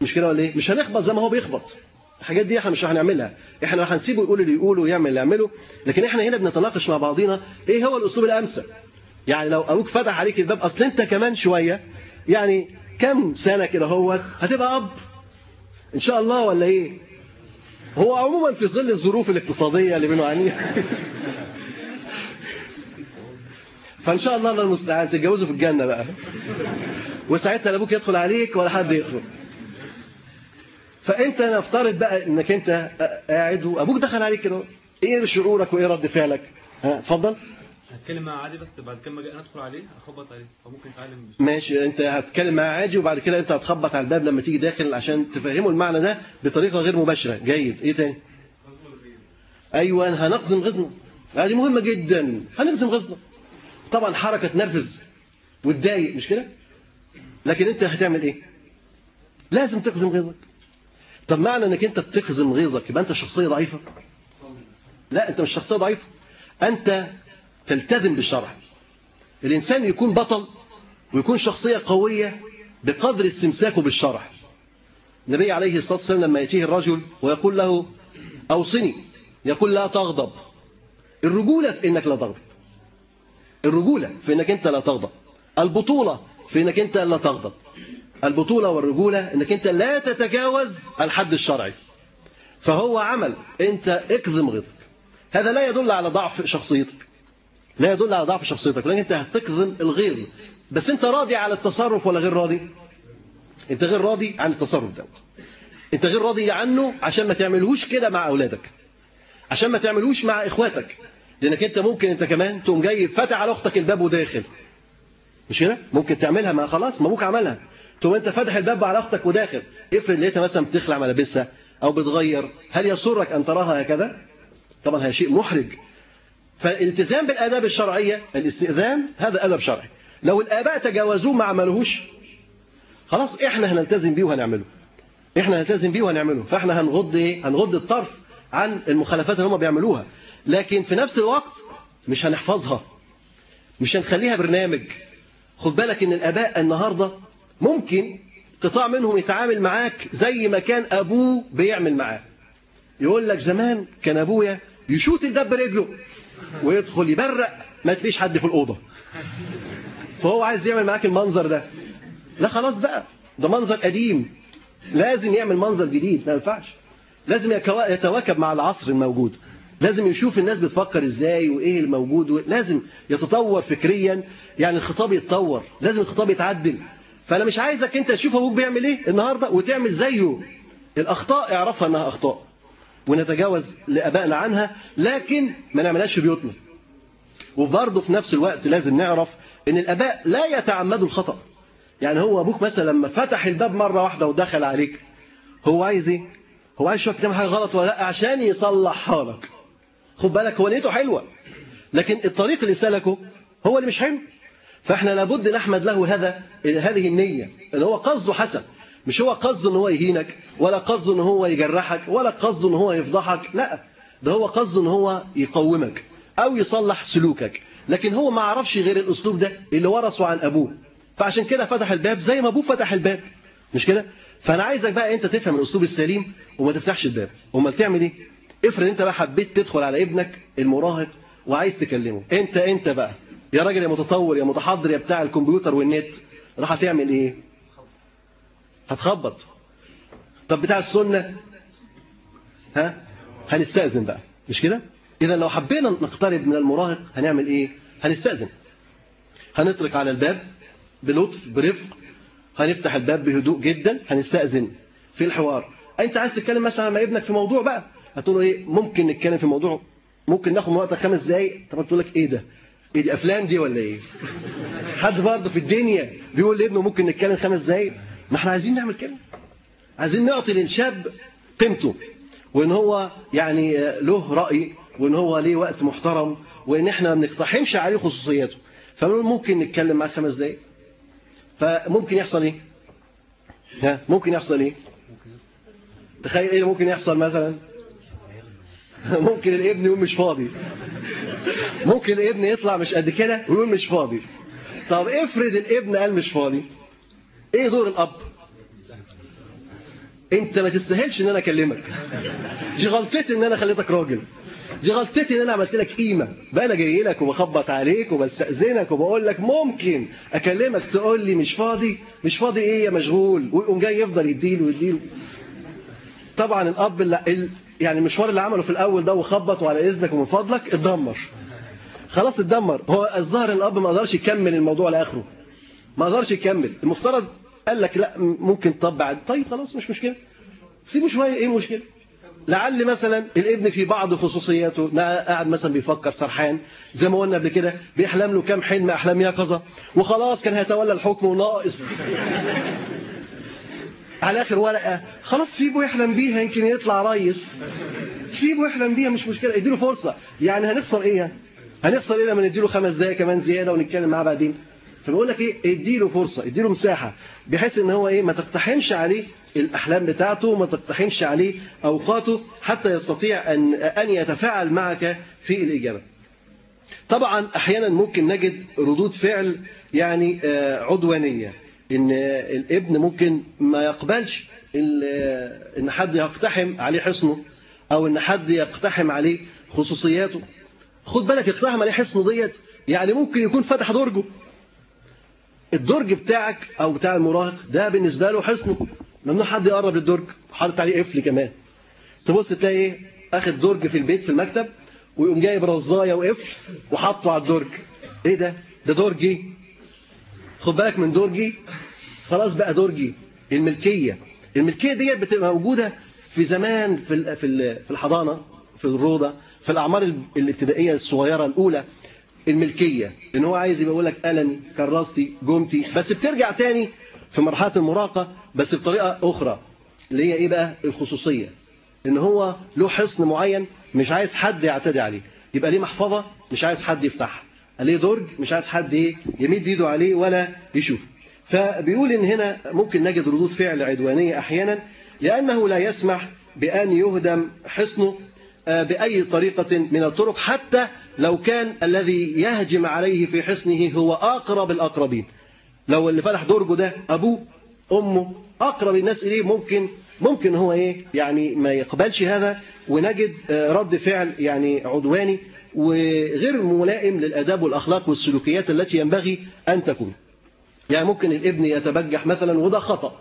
مش كده ولا إيه؟ مش هنخبط زي ما هو بيخبط. الحاجات دي إحنا مش هنعملها. إحنا هنسيبه يقول اللي يقوله ويعمل اللي يعمله. لكن إحنا هنا بنتناقش مع بعضينا. إيه هو الأسلوب الأمثل؟ يعني لو أبوك فتح عليك الباب أصل أنت كمان شوية. يعني كم سنة كده هو هتبقى أب. إن شاء الله ولا إيه؟ هو عموما في ظل الظروف الاقتصادية اللي بنعانيها فإن شاء الله الله المستعان تتجوزوا في الجنة بقى. وساعتها لا أبوك يدخل عليك ولا حد يدخل. فأنت نفترض بقى إنك أنت قاعد وأبوك دخل عليك كده. إيه شعورك وإيه رد فعلك؟ ها اتفضل. هتكلم معاه عادي بس بعد كده أجي ادخل عليه اخبط عليه. فممكن يتعلم ماشي انت هتتكلم معاه عادي وبعد كده انت هتخبط على الباب لما تيجي داخل عشان تفهمه المعنى ده بطريقة غير مباشرة. جيد. إيه تاني؟ أيوه هنقزم غزنا هذه مهمة جدا. هنقزم غزنا طبعا حركة تنرفز وتضايق مش كده؟ لكن انت هتعمل إيه؟ لازم تقزم غيظك. طب معنى انك انت بتقزم غيظك يبقى انت شخصية ضعيفة؟ لا انت مش شخصية ضعيفة. انت تلتزم بالشرع. الإنسان يكون بطل ويكون شخصية قوية بقدر استمساكه بالشرع. النبي عليه الصلاة والسلام لما يأتيه الرجل ويقول له أوصني. يقول لا تغضب. الرجولة في إنك لا تغضب. الرجولة في إنك أنت لا تغضب. البطولة في إنك أنت لا تغضب. البطولة والرجولة إنك أنت لا تتجاوز الحد الشرعي. فهو عمل أنت اكظم غيظك. هذا لا يدل على ضعف شخصيتك. لا يدل على ضعف شخصيتك لأن انت هتكظم الغيظ بس انت راضي على التصرف ولا غير راضي؟ انت غير راضي عن التصرف ده. انت غير راضي عنه عشان ما تعملهوش كده مع أولادك. عشان ما تعملهوش مع إخواتك. لأنك انت ممكن انت كمان تقوم جاي فاتح على أختك الباب وداخل. مش كده؟ ممكن تعملها ما خلاص ما أبوك عملها. تقوم انت فاتح الباب على أختك وداخل. افرض لقيتها مثلا بتخلع ملابسها أو بتغير هل يسرك أن تراها هكذا؟ طبعا هذا شيء محرج. فالالتزام بالآداب الشرعية الاستئذان هذا أدب شرعي. لو الآباء تجاوزوه ما عملوهوش خلاص إحنا هنلتزم بيه وهنعمله. إحنا هنلتزم بيه وهنعمله. فإحنا هنغض إيه؟ هنغض الطرف عن المخالفات اللي هم بيعملوها. لكن في نفس الوقت مش هنحفظها. مش هنخليها برنامج. خد بالك إن الآباء النهارده ممكن قطاع منهم يتعامل معاك زي ما كان أبوه بيعمل معاه. يقول لك زمان كان أبويا يشوت الباب برجله ويدخل يبرق ما تلاقيش حد في الأوضة. فهو عايز يعمل معاك المنظر ده. لا خلاص بقى ده منظر قديم. لازم يعمل منظر جديد ما ينفعش. لازم يتواكب مع العصر الموجود. لازم يشوف الناس بتفكر إزاي وإيه الموجود لازم يتطور فكريا. يعني الخطاب يتطور لازم الخطاب يتعدل. فأنا مش عايزك أنت تشوف أبوك بيعمل إيه النهارده وتعمل زيه. الأخطاء اعرفها إنها أخطاء. ونتجاوز لآبائنا عنها لكن ما نعملهاش في بيوتنا. وبرضه في نفس الوقت لازم نعرف إن الآباء لا يتعمدوا الخطأ. يعني هو أبوك مثلا لما فتح الباب مرة واحدة ودخل عليك هو عايز إيه؟ هو عايز يشوفك تعمل حاجة غلط ولا لأ؟ عشان يصلحها لك خد بالك هو نيته حلوة لكن الطريق اللي سلكه هو اللي مش حلو. فإحنا لابد نحمد له هذا هذه النية اللي هو قصده حسن. مش هو قصده إن هو يهينك ولا قصده إن هو يجرحك ولا قصده إن هو يفضحك لا. ده هو قصده إن هو يقومك أو يصلح سلوكك. لكن هو ما عرفش غير الأسلوب ده اللي ورثه عن أبوه. فعشان كده فتح الباب زي ما أبوه فتح الباب. مش كده؟ فأنا عايزك بقى أنت تفهم الأسلوب السليم وما تفتحش الباب. أمال تعمل إيه؟ افرض أنت بقى حبيت تدخل على ابنك المراهق وعايز تكلمه. أنت أنت بقى. يا راجل يا متطور يا متحضر يا بتاع الكمبيوتر والنت راح هتعمل إيه؟ هتخبط. طب بتاع السنة؟ ها؟ هنستأذن بقى. مش كده؟ اذا لو حبينا نقترب من المراهق هنعمل إيه؟ هنستأذن. هنطرق على الباب بلطف برفق. هنفتح الباب بهدوء جدا هنستأذن. في الحوار. أنت عايز تتكلم مثلا مع ابنك في موضوع بقى؟ هتقول له إيه؟ ممكن نتكلم في موضوع. ممكن ناخد من وقتك خمس دقايق؟ طب تقول لك إيه ده؟ إيه دي أفلام دي ولا إيه؟ حد برضه في الدنيا بيقول لابنه ممكن نتكلم خمس دقايق؟ ما إحنا عايزين نعمل كده. عايزين نعطي للشاب قيمته وإن هو يعني له رأي وإن هو ليه وقت محترم وإن إحنا ما بنقتحمش عليه خصوصياته. فبنقول ممكن نتكلم معاه خمس دقايق؟ فممكن يحصل إيه؟ ها؟ ممكن يحصل إيه؟ تخيل إيه اللي ممكن يحصل مثلا؟ ممكن الابن يقول مش فاضي. ممكن الابن يطلع مش قد كده ويقول مش فاضي. طب افرض الابن قال مش فاضي. إيه دور الاب؟ انت ما تستاهلش ان أنا اكلمك. دي غلطتي ان أنا خليتك راجل. دي غلطتي ان أنا عملت لك قيمة. بقى أنا جاي لك وبخبط عليك وبستأذنك وبقول لك ممكن اكلمك تقول لي مش فاضي؟ مش فاضي إيه يا مشغول؟ ويقوم جاي يفضل يديله ويديله. طبعا الأب اللي يعني المشوار اللي عمله في الأول ده وخبط وعلى إذنك ومن فضلك اتدمر. خلاص اتدمر. هو الظاهر إن الأب ما قدرش يكمل الموضوع لآخره. ما قدرش يكمل. المفترض قال لك لا ممكن طب بعد طيب خلاص مش مشكلة. سيبه شوية. إيه المشكلة؟ لعل مثلا الابن في بعض خصوصياته قاعد مثلا بيفكر سرحان. زي ما قلنا قبل كده بيحلم له كام حلم أحلام يقظه وخلاص كان هيتولى الحكم وناقص. على آخر ورقة خلاص سيبه يحلم بيها يمكن يطلع ريس. سيبه يحلم بيها مش مشكلة. اديله فرصة. يعني هنخسر إيه؟ هنخسر إيه لما نديله خمس دقايق كمان زيادة ونتكلم معاه بعدين؟ فبقول لك إيه؟ اديله فرصة اديله مساحة بحيث إن هو إيه؟ ما تقتحمش عليه الأحلام بتاعته وما تقتحمش عليه أوقاته حتى يستطيع أن أن يتفاعل معك في الإجابة. طبعا أحيانا ممكن نجد ردود فعل يعني عدوانية إن الابن ممكن ما يقبلش إن حد يقتحم عليه حصنه أو إن حد يقتحم عليه خصوصياته. خد بالك يقتحم عليه حصنه ديت يعني ممكن يكون فتح درجه. الدرج بتاعك أو بتاع المراهق ده بالنسبة له حصنه ممنوع حد يقرب للدرج. وحاطط عليه قفل كمان. تبص تلاقي إيه؟ أخد درج في البيت في المكتب ويقوم جايب رزايه وقفل وحاطه على الدرج. إيه ده؟ ده درجي. خد بالك من درجي. خلاص بقى درجي. الملكية. الملكية ديت بتبقى موجودة في زمان في في الحضانة في الروضة في الأعمار الابتدائية الصغيرة الأولى. الملكية ان هو عايز يبقى يقول لك قلمي كراستي جمتي. بس بترجع تاني في مرحلة المراهقه بس بطريقة أخرى اللي هي إيه بقى؟ الخصوصية. إن هو له حصن معين مش عايز حد يعتدي عليه. يبقى ليه محفظة مش عايز حد يفتحها. عليه درج مش عايز حد إيه؟ يمد إيده عليه ولا يشوفه. فبيقول إن هنا ممكن نجد ردود فعل عدوانية أحيانا لأنه لا يسمح بأن يهدم حصنه بأي طريقة من الطرق حتى لو كان الذي يهجم عليه في حصنه هو أقرب الأقربين. لو اللي فتح درجه ده أبوه أمه أقرب الناس إليه ممكن ممكن هو إيه؟ يعني ما يقبلش هذا ونجد رد فعل يعني عدواني وغير ملائم للآداب والأخلاق والسلوكيات التي ينبغي أن تكون. يعني ممكن الابن يتبجح مثلا وده خطأ.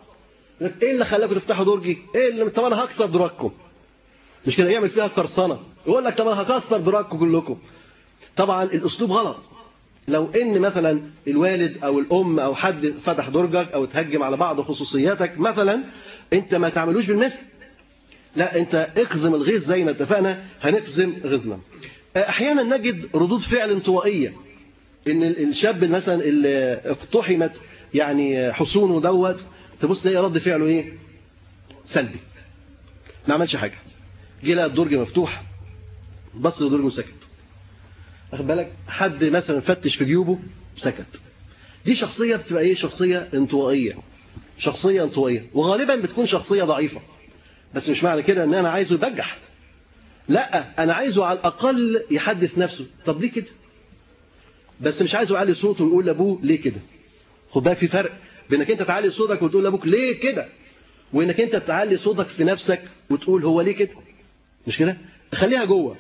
إيه اللي خلاكم تفتحوا درجي؟ إيه اللي طب أنا هكسر دراجكم؟ مش كده؟ يعمل فيها قرصنه يقول لك طب أنا هكسر دراجكم كلكم. طبعا الأسلوب غلط. لو إن مثلا الوالد أو الأم أو حد فتح درجك أو تهجم على بعض خصوصياتك مثلا أنت ما تعملوش بالمثل. لا أنت اقزم الغيظ زي ما اتفقنا هنقزم غيظنا. أحيانا نجد ردود فعل انطوائية. إن الشاب مثلا اللي اقتحمت يعني حصونه دوت تبص تلاقي رد فعله إيه؟ سلبي. ما عملش حاجة. جه لقى الدرج مفتوح بص للدرج وسكت. واخد بالك؟ حد مثلا فتش في جيوبه سكت. دي شخصية بتبقى إيه؟ شخصية انطوائية. شخصية انطوائية. وغالبا بتكون شخصية ضعيفة. بس مش معنى كده إن أنا عايزه يبجح. لأ أنا عايزه على الأقل يحدث نفسه. طب ليه كده؟ بس مش عايزه يعلي صوته ويقول لأبوه ليه كده؟ خد بالك في فرق بينك أنت تعلي صوتك وتقول لأبوك ليه كده؟ وإنك أنت تعلي صوتك في نفسك وتقول هو ليه كده؟ مش كده؟ خليها جوه.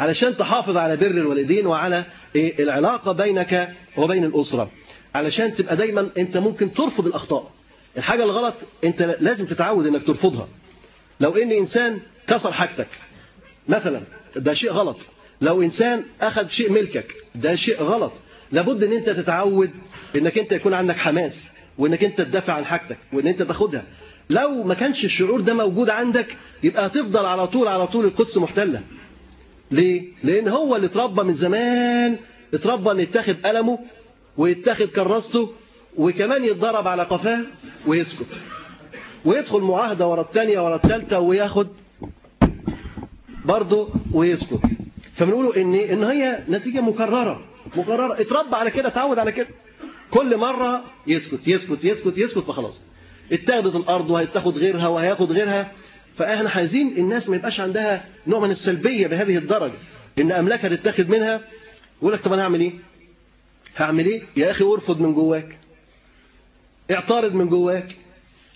علشان تحافظ على بر الوالدين وعلى إيه العلاقة بينك وبين الأسرة. علشان تبقى دايما أنت ممكن ترفض الأخطاء. الحاجة الغلط أنت لازم تتعود إنك ترفضها. لو إن إنسان كسر حاجتك مثلا ده شيء غلط. لو إنسان أخذ شيء ملكك ده شيء غلط. لابد إن أنت تتعود إنك أنت يكون عندك حماس وإنك أنت تدافع عن حاجتك وإن أنت تاخدها. لو ما كانش الشعور ده موجود عندك يبقى هتفضل على طول على طول القدس محتلة. ليه؟ لأن هو اللي اتربى من زمان اتربى ان يتاخد قلمه ويتاخد كراسته وكمان يتضرب على قفاه ويسكت. ويدخل معاهدة ورا الثانية ورا الثالثه وياخد برضه ويسكت. فبنقولوا إن إن هي نتيجة مكررة مكررة. اتربى على كده اتعود على كده. كل مرة يسكت يسكت يسكت يسكت فخلاص. اتاخدت الأرض وهيتاخد غيرها وهياخد غيرها. فاحنا عايزين الناس ما يبقاش عندها نوع من السلبية بهذه الدرجة. إن أملاكها تتاخد منها يقول لك طب أنا هعمل إيه؟ هعمل إيه؟ يا أخي أرفض من جواك. اعترض من جواك.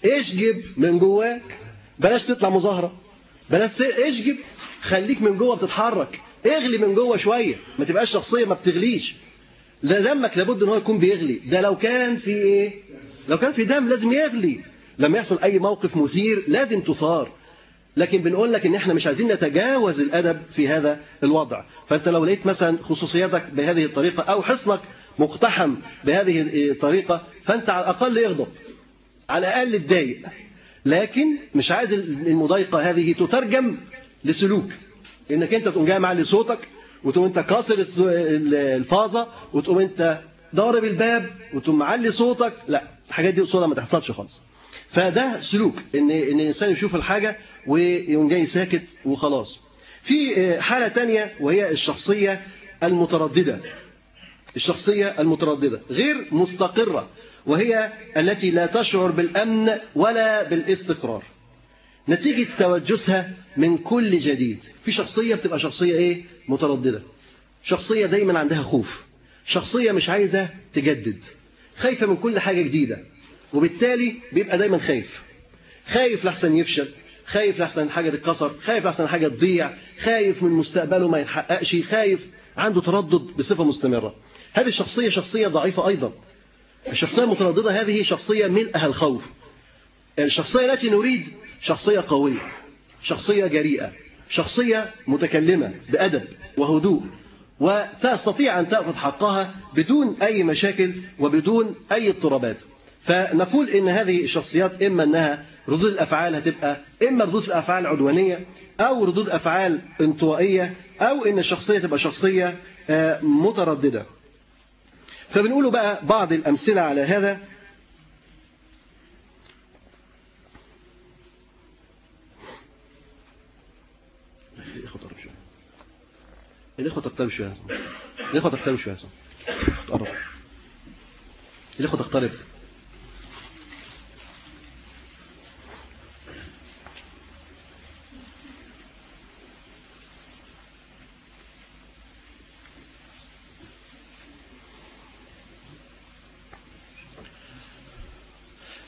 اشجب من جواك؟ بلاش تطلع مظاهرة. بلاش اشجب خليك من جوه بتتحرك. اغلي من جوه شوية. ما تبقاش شخصية ما بتغليش. لا دمك لابد إن هو يكون بيغلي. ده لو كان في إيه؟ لو كان في دم لازم يغلي. لما يحصل أي موقف مثير لازم تثار. لكن بنقول لك إن إحنا مش عايزين نتجاوز الأدب في هذا الوضع. فأنت لو لقيت مثلا خصوصياتك بهذه الطريقة أو حصنك مقتحم بهذه الطريقة فأنت على الأقل يغضب على الأقل اتضايق لكن مش عايز المضايقة هذه تترجم لسلوك. إنك أنت تقوم جاي معلي صوتك وتقوم أنت كاسر الفازة وتقوم أنت ضارب الباب وتقوم معلي صوتك. لا الحاجات دي اصولها ما تحصلش خالص. فده سلوك. ان إن الإنسان يشوف الحاجة ويقوم جاي ساكت وخلاص. في حالة تانية وهي الشخصية المترددة. الشخصية المترددة غير مستقرة وهي التي لا تشعر بالأمن ولا بالاستقرار. نتيجة توجسها من كل جديد. في شخصية بتبقى شخصية إيه؟ مترددة. شخصية دايما عندها خوف. شخصية مش عايزة تجدد. خايفة من كل حاجة جديدة. وبالتالي بيبقى دايما خايف. خايف لحسن يفشل. خايف لحسن حاجة تتكسر خايف لحسن حاجة تضيع خايف من مستقبله ما يتحققش خايف عنده تردد بصفة مستمرة. هذه الشخصية شخصية ضعيفة أيضا. الشخصية المترددة هذه شخصية ملئها الخوف الشخصية التي نريد شخصية قوية شخصية جريئة شخصية متكلمة بأدب وهدوء وتستطيع أن تأخذ حقها بدون أي مشاكل وبدون أي اضطرابات. فنقول إن هذه الشخصيات إما أنها ردود الأفعال هتبقى إما ردود الأفعال عدوانية أو ردود أفعال انطوائية أو إن الشخصية تبقى شخصية مترددة. فبنقول بقى بعض الأمثلة على هذا. الإخوة تقترب شوية. الإخوة تقترب شوية تقرب الإخوة تقترب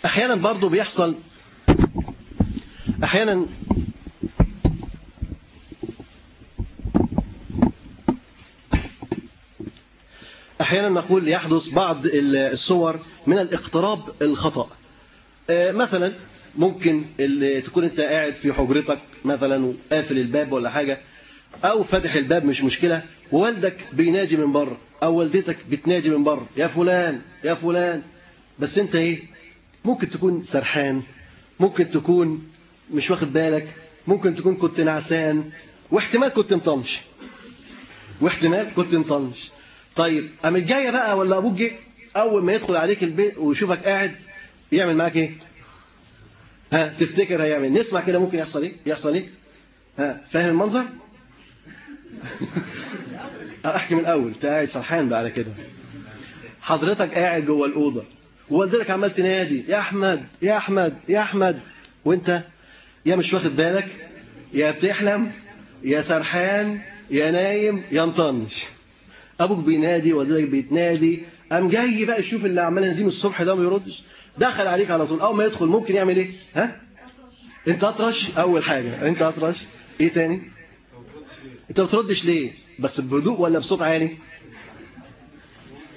أحيانا برضو بيحصل أحيانا أحيانا نقول يحدث بعض الصور من الاقتراب الخطأ. مثلا ممكن تكون أنت قاعد في حجرتك مثلا وقافل الباب ولا حاجة أو فاتح الباب مش مشكلة ووالدك بينادي من بره أو والدتك بتنادي من بره يا فلان يا فلان. بس أنت إيه؟ ممكن تكون سرحان ممكن تكون مش واخد بالك ممكن تكون كنت نعسان واحتمال كنت مطنش. واحتمال كنت مطنش. طيب قام الجاية بقى ولا أبوك جه؟ أول ما يدخل عليك البيت ويشوفك قاعد يعمل معاك إيه؟ ها تفتكر هيعمل. نسمع كده ممكن يحصل إيه؟ يحصل إيه؟ ها فاهم المنظر؟ أحكي من الأول. أنت قاعد سرحان بقى على كده. حضرتك قاعد جوه الأوضة. ووالدتك عمال تنادي يا أحمد يا أحمد يا أحمد. وأنت؟ يا مش واخد بالك؟ يا بتحلم يا سرحان يا نايم يا مطنش. أبوك بينادي والدتك بيتنادي قام جاي بقى يشوف اللي عمال يناديه من الصبح ده ما بيردش دخل عليك على طول. أول ما يدخل ممكن يعمل إيه؟ ها؟ أنت أطرش؟ أول حاجة. أنت أطرش. إيه تاني؟ أنت ما بتردش ليه؟ بس بهدوء ولا بصوت عالي؟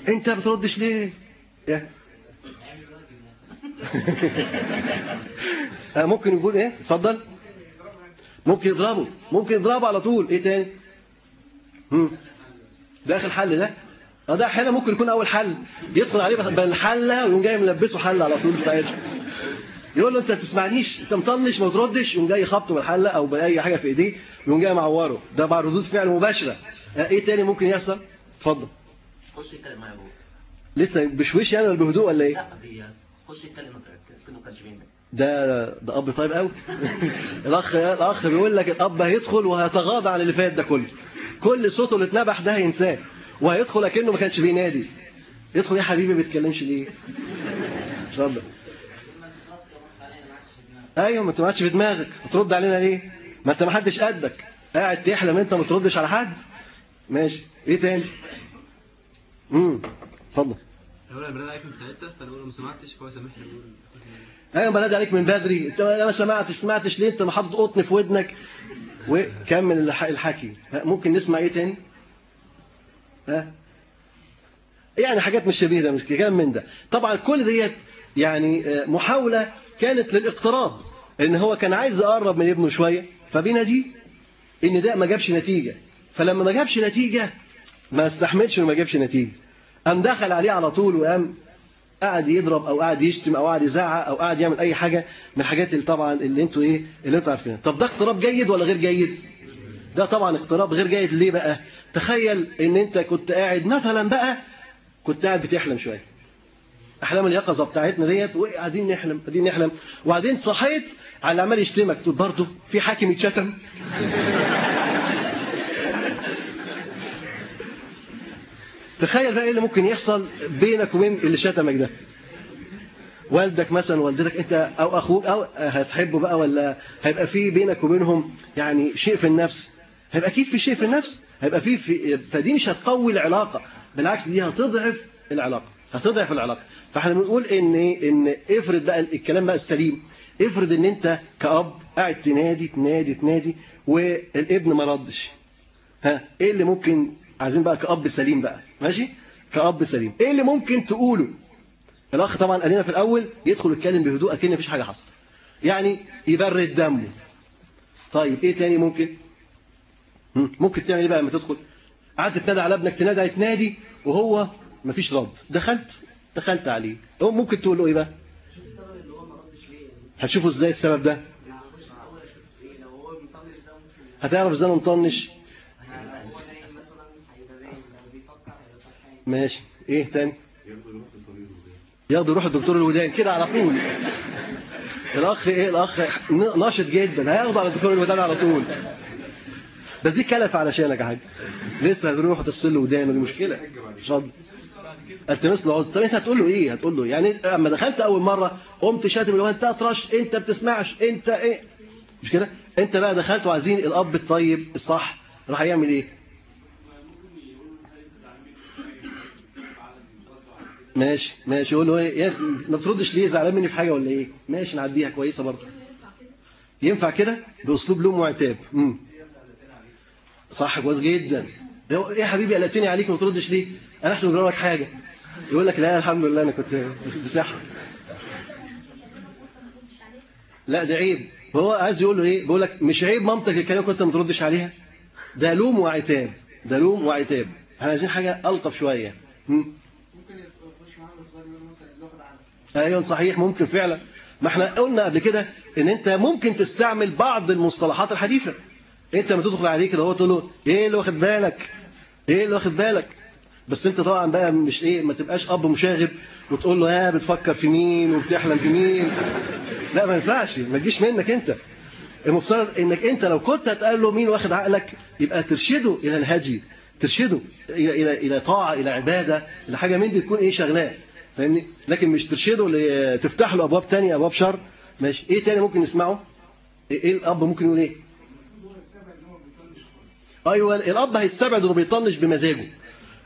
أنت ما بتردش ليه؟ ممكن يقول إيه؟ اتفضل. ممكن يضربه. ممكن يضربه على طول. إيه تاني. ده آخر حل ده؟ آه ده أحيانا ممكن يكون أول حل. يدخل عليه بالحله ويقوم جاي ملبسه حلة على طول ساعتها. يقول له أنت ما تسمعنيش أنت مطنش ما تردش. يقوم جاي خبطه بالحله أو بأي حاجة في إيديه ويقوم جاي معوره. ده بقى ردود فعل مباشرة. آه، إيه تاني ممكن يحصل؟ اتفضل. خش يتكلم معايا أبوك لسه بشويش يعني ولا بهدوء ولا إيه؟ لا ده ده أب طيب قوي. الاخ الأخ بيقول لك الأب هيدخل وهيتغاضى عن اللي فات ده كله. كل صوته اللي اتنبح ده هينساه. وهيدخل أكنه ما كانش بينادي. يدخل يا حبيبي ما بتتكلمش ليه؟ اتفضل. أيوه ما انت ما عادش في دماغك. بترد علينا ليه؟ ما أنت ما حدش قدك. قاعد تحلم أنت ما تردش على حد. ماشي. إيه تاني؟ امم اتفضل. لو أنا برد عليك من ساعتها ما سمعتش فهو سامحني. أيوه بنادي عليك من بدري. انت ما سمعتش سمعتش ليه؟ أنت ما حاطط قطن في ودنك. وكمل الح- الحكي. ممكن نسمع إيه تاني؟ ها؟ يعني حاجات مش شبيهة مش كلام من ده. طبعا كل ديت يعني آه، محاولة كانت للاقتراب. إن هو كان عايز يقرب من ابنه شوية فبيناديه إن ده ما جابش نتيجة. فلما ما جابش نتيجة ما استحملش إنه ما جابش نتيجة. قام دخل عليه على طول وقام قاعد يضرب أو قاعد يشتم أو قاعد يزعق أو قاعد يعمل أي حاجة من الحاجات اللي طبعا اللي أنتوا إيه اللي أنتوا عارفينها. طب ده اقتراب جيد ولا غير جيد؟ ده طبعا اقتراب غير جيد. ليه بقى؟ تخيل إن أنت كنت قاعد مثلا بقى كنت قاعد بتحلم شوية. أحلام اليقظة بتاعتنا ديت وقاعدين نحلم قاعدين نحلم. وبعدين صحيت على عمال يشتمك تقول برضه في حاكم يتشتم؟ تخيل بقى إيه اللي ممكن يحصل بينك وبين اللي شتمك ده. والدك مثلا والدتك أنت أو أخوك أو هتحبه بقى ولا هيبقى في بينك وبينهم يعني شيء في النفس؟ هيبقى أكيد في شيء في النفس. هيبقى في, في فدي مش هتقوي العلاقة بالعكس دي هتضعف العلاقة هتضعف العلاقة. فإحنا بنقول إن إن افرض بقى الكلام بقى السليم. افرض إن أنت كأب قاعد تنادي تنادي تنادي والابن ما ردش. ها إيه اللي ممكن عايزين بقى كأب سليم بقى. ماشي؟ كأب سليم. إيه اللي ممكن تقوله؟ الأخ طبعا قال لنا في الأول يدخل يتكلم بهدوء اكن مفيش حاجة حصلت. يعني يبرد دمه. طيب إيه تاني ممكن؟ ممكن تعمل إيه بقى لما تدخل؟ قعدت تنادي على ابنك تنادي تنادي وهو مفيش رد. دخلت؟ دخلت عليه. ممكن تقول له إيه بقى؟ شوف السبب اللي هو ما ردش ليه يعني. هتشوفه إزاي السبب ده؟ ممكن هتعرف إزاي مطنش هو نايم مثلا هيبقى باين لو بيفكر هيبقى سرحان ماشي. إيه تاني؟ ياخدوا يروح الدكتور الودان كده على طول. الأخ إيه؟ الأخ ناشط جدا. هياخده على الدكتور الودان على طول. بس دي كلف علشانك يا حاج. لسه هتروح تغسل له ودانه. دي مشكلة. اتفضل. التمس له عذر. طب أنت هتقول له إيه؟ هتقول له يعني اما دخلت أول مرة قمت شاتم اللي أنت اطرش أنت بتسمعش. أنت إيه؟ مش كده؟ أنت بقى دخلت وعايزين الأب الطيب الصح راح يعمل إيه؟ ماشي ماشي. يقول له إيه؟ ما بتردش ليه؟ زعلان مني في حاجة ولا إيه؟ ماشي نعديها كويسة برضه. ينفع كده؟ بأسلوب لوم وعتاب امم صح كويس جدا. إيه يا حبيبي قلقتني عليك ما بتردش ليه؟ أنا أحسن من لك حاجة. يقول لك لا الحمد لله أنا كنت بصحة. لا ده عيب. هو عايز يقول له إيه؟ بيقول لك مش عيب مامتك الكلام كنت ما تردش عليها؟ ده لوم وعتاب. ده لوم وعتاب. إحنا عايزين حاجة ألطف شوية. هم؟ ممكن يخش معاه الهزار يقول له مثلا اللي واخد عنك أيوه صحيح ممكن فعلا. ما إحنا قلنا قبل كده إن أنت ممكن تستعمل بعض المصطلحات الحديثة. أنت لما تدخل عليه كده هو تقول له إيه اللي واخد بالك؟ إيه اللي واخد بالك؟ بس أنت طبعا بقى مش إيه ما تبقاش أب مشاغب وتقول له ها بتفكر في مين وبتحلم في مين. لا ما ينفعش ما تجيش منك أنت. المفترض إنك أنت لو كنت هتقول له مين واخد عقلك يبقى ترشده إلى الهدي ترشده إلى إلى إلى طاعة إلى عبادة إلى حاجة من دي تكون إيه شغلاه. فاهمني؟ لكن مش ترشده ل- تفتح له أبواب تانية أبواب شر. ماشي. إيه تاني ممكن نسمعه؟ إيه إيه الأب ممكن يقول إيه؟ أيوه الأب هيستبعد انه بيطنش بمزاجه.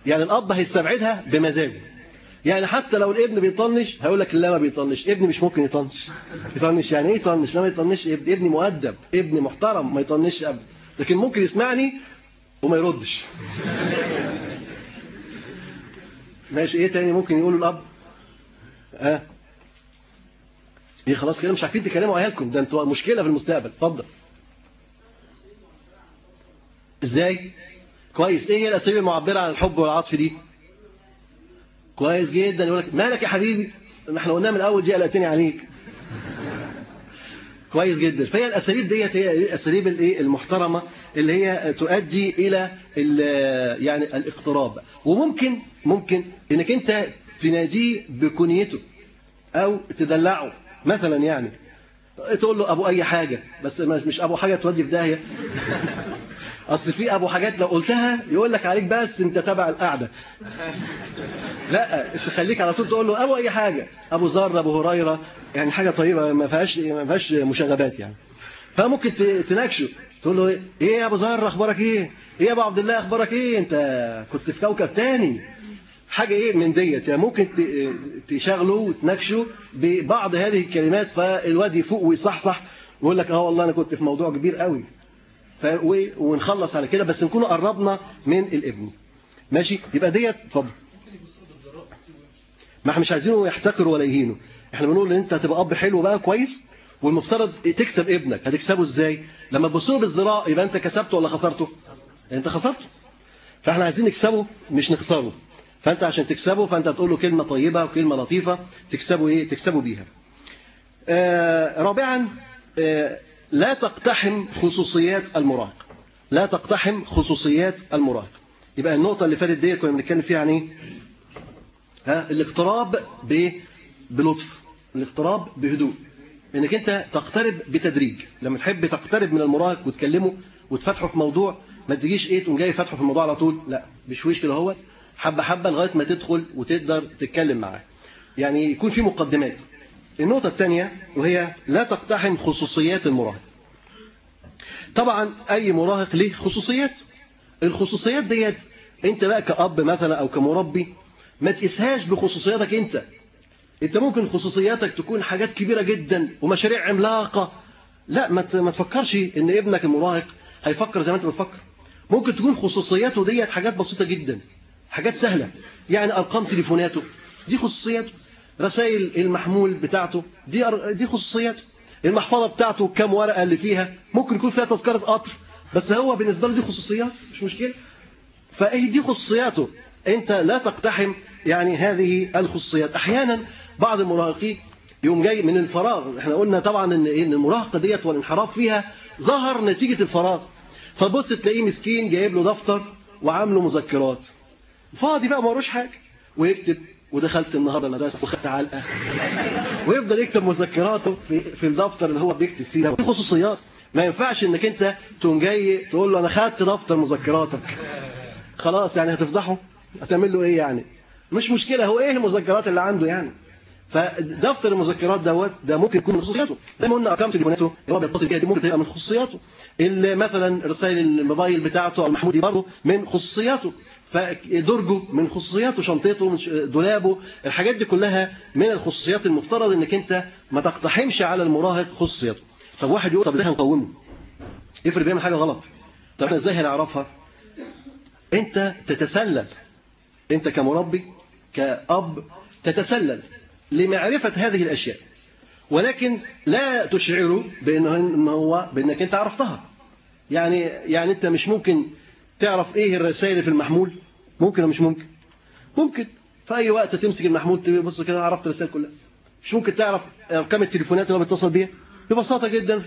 يعني الأب هيستبعدها بمزاجه. يعني حتى لو الابن بيطنش هيقول لك لا ما بيطنش. ابني مش ممكن يطنش. يطنش يعني إيه يطنش؟ لا ما يطنش. ابني مؤدب. ابني محترم. ما يطنش ابدا. لكن ممكن يسمعني وما يردش. ماشي. إيه تاني ممكن يقوله الأب؟ ها؟ آه. إيه خلاص كده مش عارفين تكلموا عيالكم. ده أنتوا مشكلة في المستقبل. اتفضل. إزاي؟ كويس. إيه هي الاساليب المعبرة عن الحب والعطف دي؟ كويس جدا. يقول لك مالك يا حبيبي؟ ما إحنا قلنا من الأول دي قلقتني عليك. كويس جدا. فهي الأساليب ديت هي الأساليب الإيه؟ المحترمة اللي هي تؤدي إلى ال- يعني الاقتراب. وممكن ممكن إنك أنت تناديه بكنيته أو تدلعه. مثلا يعني تقول له أبو أي حاجة بس مش أبو حاجة تودي في داهية. أصل في أبو حاجات لو قلتها يقول لك عليك بس أنت تبع القعدة. لا تخليك على طول تقول له أبو أي حاجة. أبو ذر أبو هريرة يعني حاجة طيبة ما فيهاش ما فيهاش مشاغبات يعني. فممكن تناقشه. تقول له إيه يا أبو ذر أخبارك إيه؟ إيه يا أبو عبد الله أخبارك إيه؟ أنت كنت في كوكب تاني. حاجة إيه من ديت؟ يعني ممكن تشغله وتناقشه ببعض هذه الكلمات فالواد يفوق ويصحصح ويقول لك آه والله أنا كنت في موضوع كبير قوي ونخلص على كده بس نكون قربنا من الابن. ماشي؟ يبقى ديت اتفضل. ما إحنا مش عايزينه يحتقر ولا يهينه. إحنا بنقول إن أنت هتبقى أب حلو بقى كويس والمفترض تكسب ابنك. هتكسبه إزاي؟ لما تبص له بالذراع يبقى أنت كسبته ولا خسرته؟ أنت خسرته. فإحنا عايزين نكسبه مش نخسره. فانت عشان تكسبه فانت هتقول له كلمة طيبة وكلمة لطيفة تكسبه إيه؟ تكسبه بيها. آه رابعا آه لا تقتحم خصوصيات المراهق. لا تقتحم خصوصيات المراهق. يبقى النقطة اللي فاتت دي كنا بنتكلم فيها عن إيه؟ ها؟ الاقتراب ب... بلطف. الاقتراب بهدوء. إنك أنت تقترب بتدريج. لما تحب تقترب من المراهق وتكلمه وتفتحه في موضوع ما تجيش إيه؟ تقوم جاي فاتحه في الموضوع على طول. لا بشويش كده اهوت حبة حبة لغاية ما تدخل وتقدر تتكلم معاه. يعني يكون في مقدمات. النقطة الثانية وهي لا تقتحم خصوصيات المراهق. طبعا أي مراهق له خصوصيات؟ الخصوصيات ديت أنت بقى كأب مثلا أو كمربي ما تقيسهاش بخصوصياتك أنت. أنت ممكن خصوصياتك تكون حاجات كبيرة جدا ومشاريع عملاقة. لا ما تفكرش إن ابنك المراهق هيفكر زي ما أنت بتفكر. ممكن تكون خصوصياته ديت حاجات بسيطة جدا. حاجات سهلة. يعني أرقام تليفوناته دي خصوصياته. رسائل المحمول بتاعته دي دي خصوصياته. المحفظة بتاعته كام ورقة اللي فيها. ممكن يكون فيها تذكرة قطر بس هو بالنسبة له دي خصوصيات مش مشكلة. فإيه دي خصوصياته؟ أنت لا تقتحم يعني هذه الخصوصيات. أحيانا بعض المراهقين يوم جاي من الفراغ إحنا قلنا طبعا إن المراهقة ديت والانحراف فيها ظهر نتيجة الفراغ. فبص تلاقيه مسكين جايب له دفتر وعامله مذكرات. فاضي بقى ما وروش حاجة. ويكتب ودخلت النهارده المدرسة وخدت علقة. ويفضل يكتب مذكراته في, الدفتر اللي هو بيكتب فيه ده. خصوصيات ما ينفعش إنك أنت تقوم جاي تقول له أنا خدت دفتر مذكراتك. خلاص يعني هتفضحه؟ هتعمل له إيه يعني؟ مش مشكلة هو إيه المذكرات اللي عنده يعني؟ فدفتر المذكرات دوت ده ممكن يكون من خصوصياته زي ما قلنا أرقام تليفوناته اللي هو بيتصل بيها دي ممكن تبقى من خصوصياته اللي مثلا رسائل الموبايل بتاعته أو المحمول دي برضه من خصوصياته فدرجه من خصوصياته شنطته من دولابه الحاجات دي كلها من الخصوصيات المفترض إنك أنت ما تقتحمش على المراهق خصوصياته. طب واحد يقول طب إزاي هنقومه؟ افرض بيعمل حاجة غلط. طب إزاي هنعرفها؟ أنت تتسلل. أنت كمربي كأب تتسلل لمعرفة هذه الأشياء. ولكن لا تشعره بانه هو بإنك أنت عرفتها. يعني يعني أنت مش ممكن تعرف إيه الرسائل في المحمول؟ ممكن ولا مش ممكن؟ ممكن. في أي وقت تمسك المحمول تبص كده عرفت الرسائل كلها. مش ممكن تعرف أرقام التليفونات اللي هو بيتصل بيها؟ ببساطة جدا.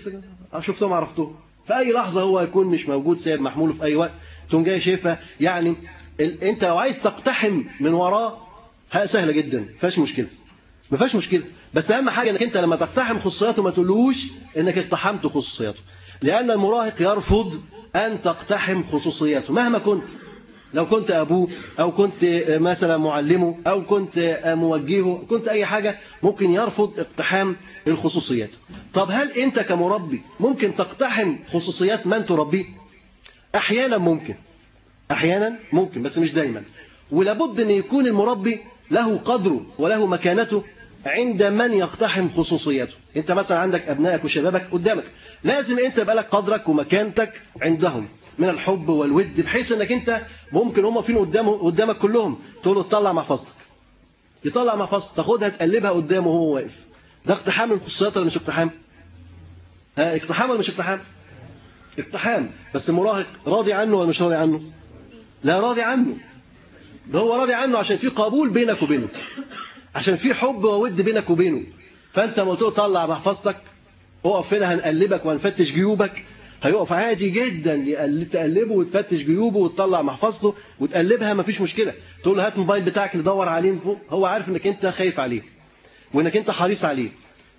شفتهم عرفتهم. في أي لحظة هو يكون مش موجود سايب محموله في أي وقت تقوم جاي شايفها. يعني ال... أنت لو عايز تقتحم من وراه سهلة جدا. ما فيهاش مشكلة. ما فيهاش مشكلة. بس أهم حاجة إنك أنت لما تقتحم خصوصياته ما تقولوش إنك اقتحمت خصوصياته. لأن المراهق يرفض أن تقتحم خصوصياته مهما كنت لو كنت أبوه أو كنت مثلا معلمه أو كنت موجهه كنت أي حاجة ممكن يرفض اقتحام الخصوصيات. طب هل أنت كمربي ممكن تقتحم خصوصيات من تربيه؟ أحيانا ممكن. أحيانا ممكن بس مش دايما. ولابد أن يكون المربي له قدره وله مكانته عند من يقتحم خصوصياته انت مثلا عندك أبنائك وشبابك قدامك. لازم انت يبقى لك قدرك ومكانتك عندهم من الحب والود بحيث انك انت ممكن هم فين قدامه قدامك كلهم تقول له تطلع محفظتك يطلع محفظتك تاخدها تقلبها قدامه وهو واقف. ده اقتحام الخصوصيات ولا مش اقتحام؟ ها اقتحام ولا مش اقتحام؟ اقتحام. بس المراهق راضي عنه ولا مش راضي عنه؟ لا راضي عنه. ده هو راضي عنه عشان في قبول بينك وبينه. عشان في حب وود بينك وبينه. فأنت لما تقول طلع محفظتك اقف هنا هنقلبك وهنفتش جيوبك. هيقف عادي جدا تقلبه وتفتش جيوبه وتطلع محفظته وتقلبها مفيش مشكلة. تقول له هات الموبايل بتاعك اللي دور عليه. فوق هو عارف إنك أنت خايف عليه وإنك أنت حريص عليه.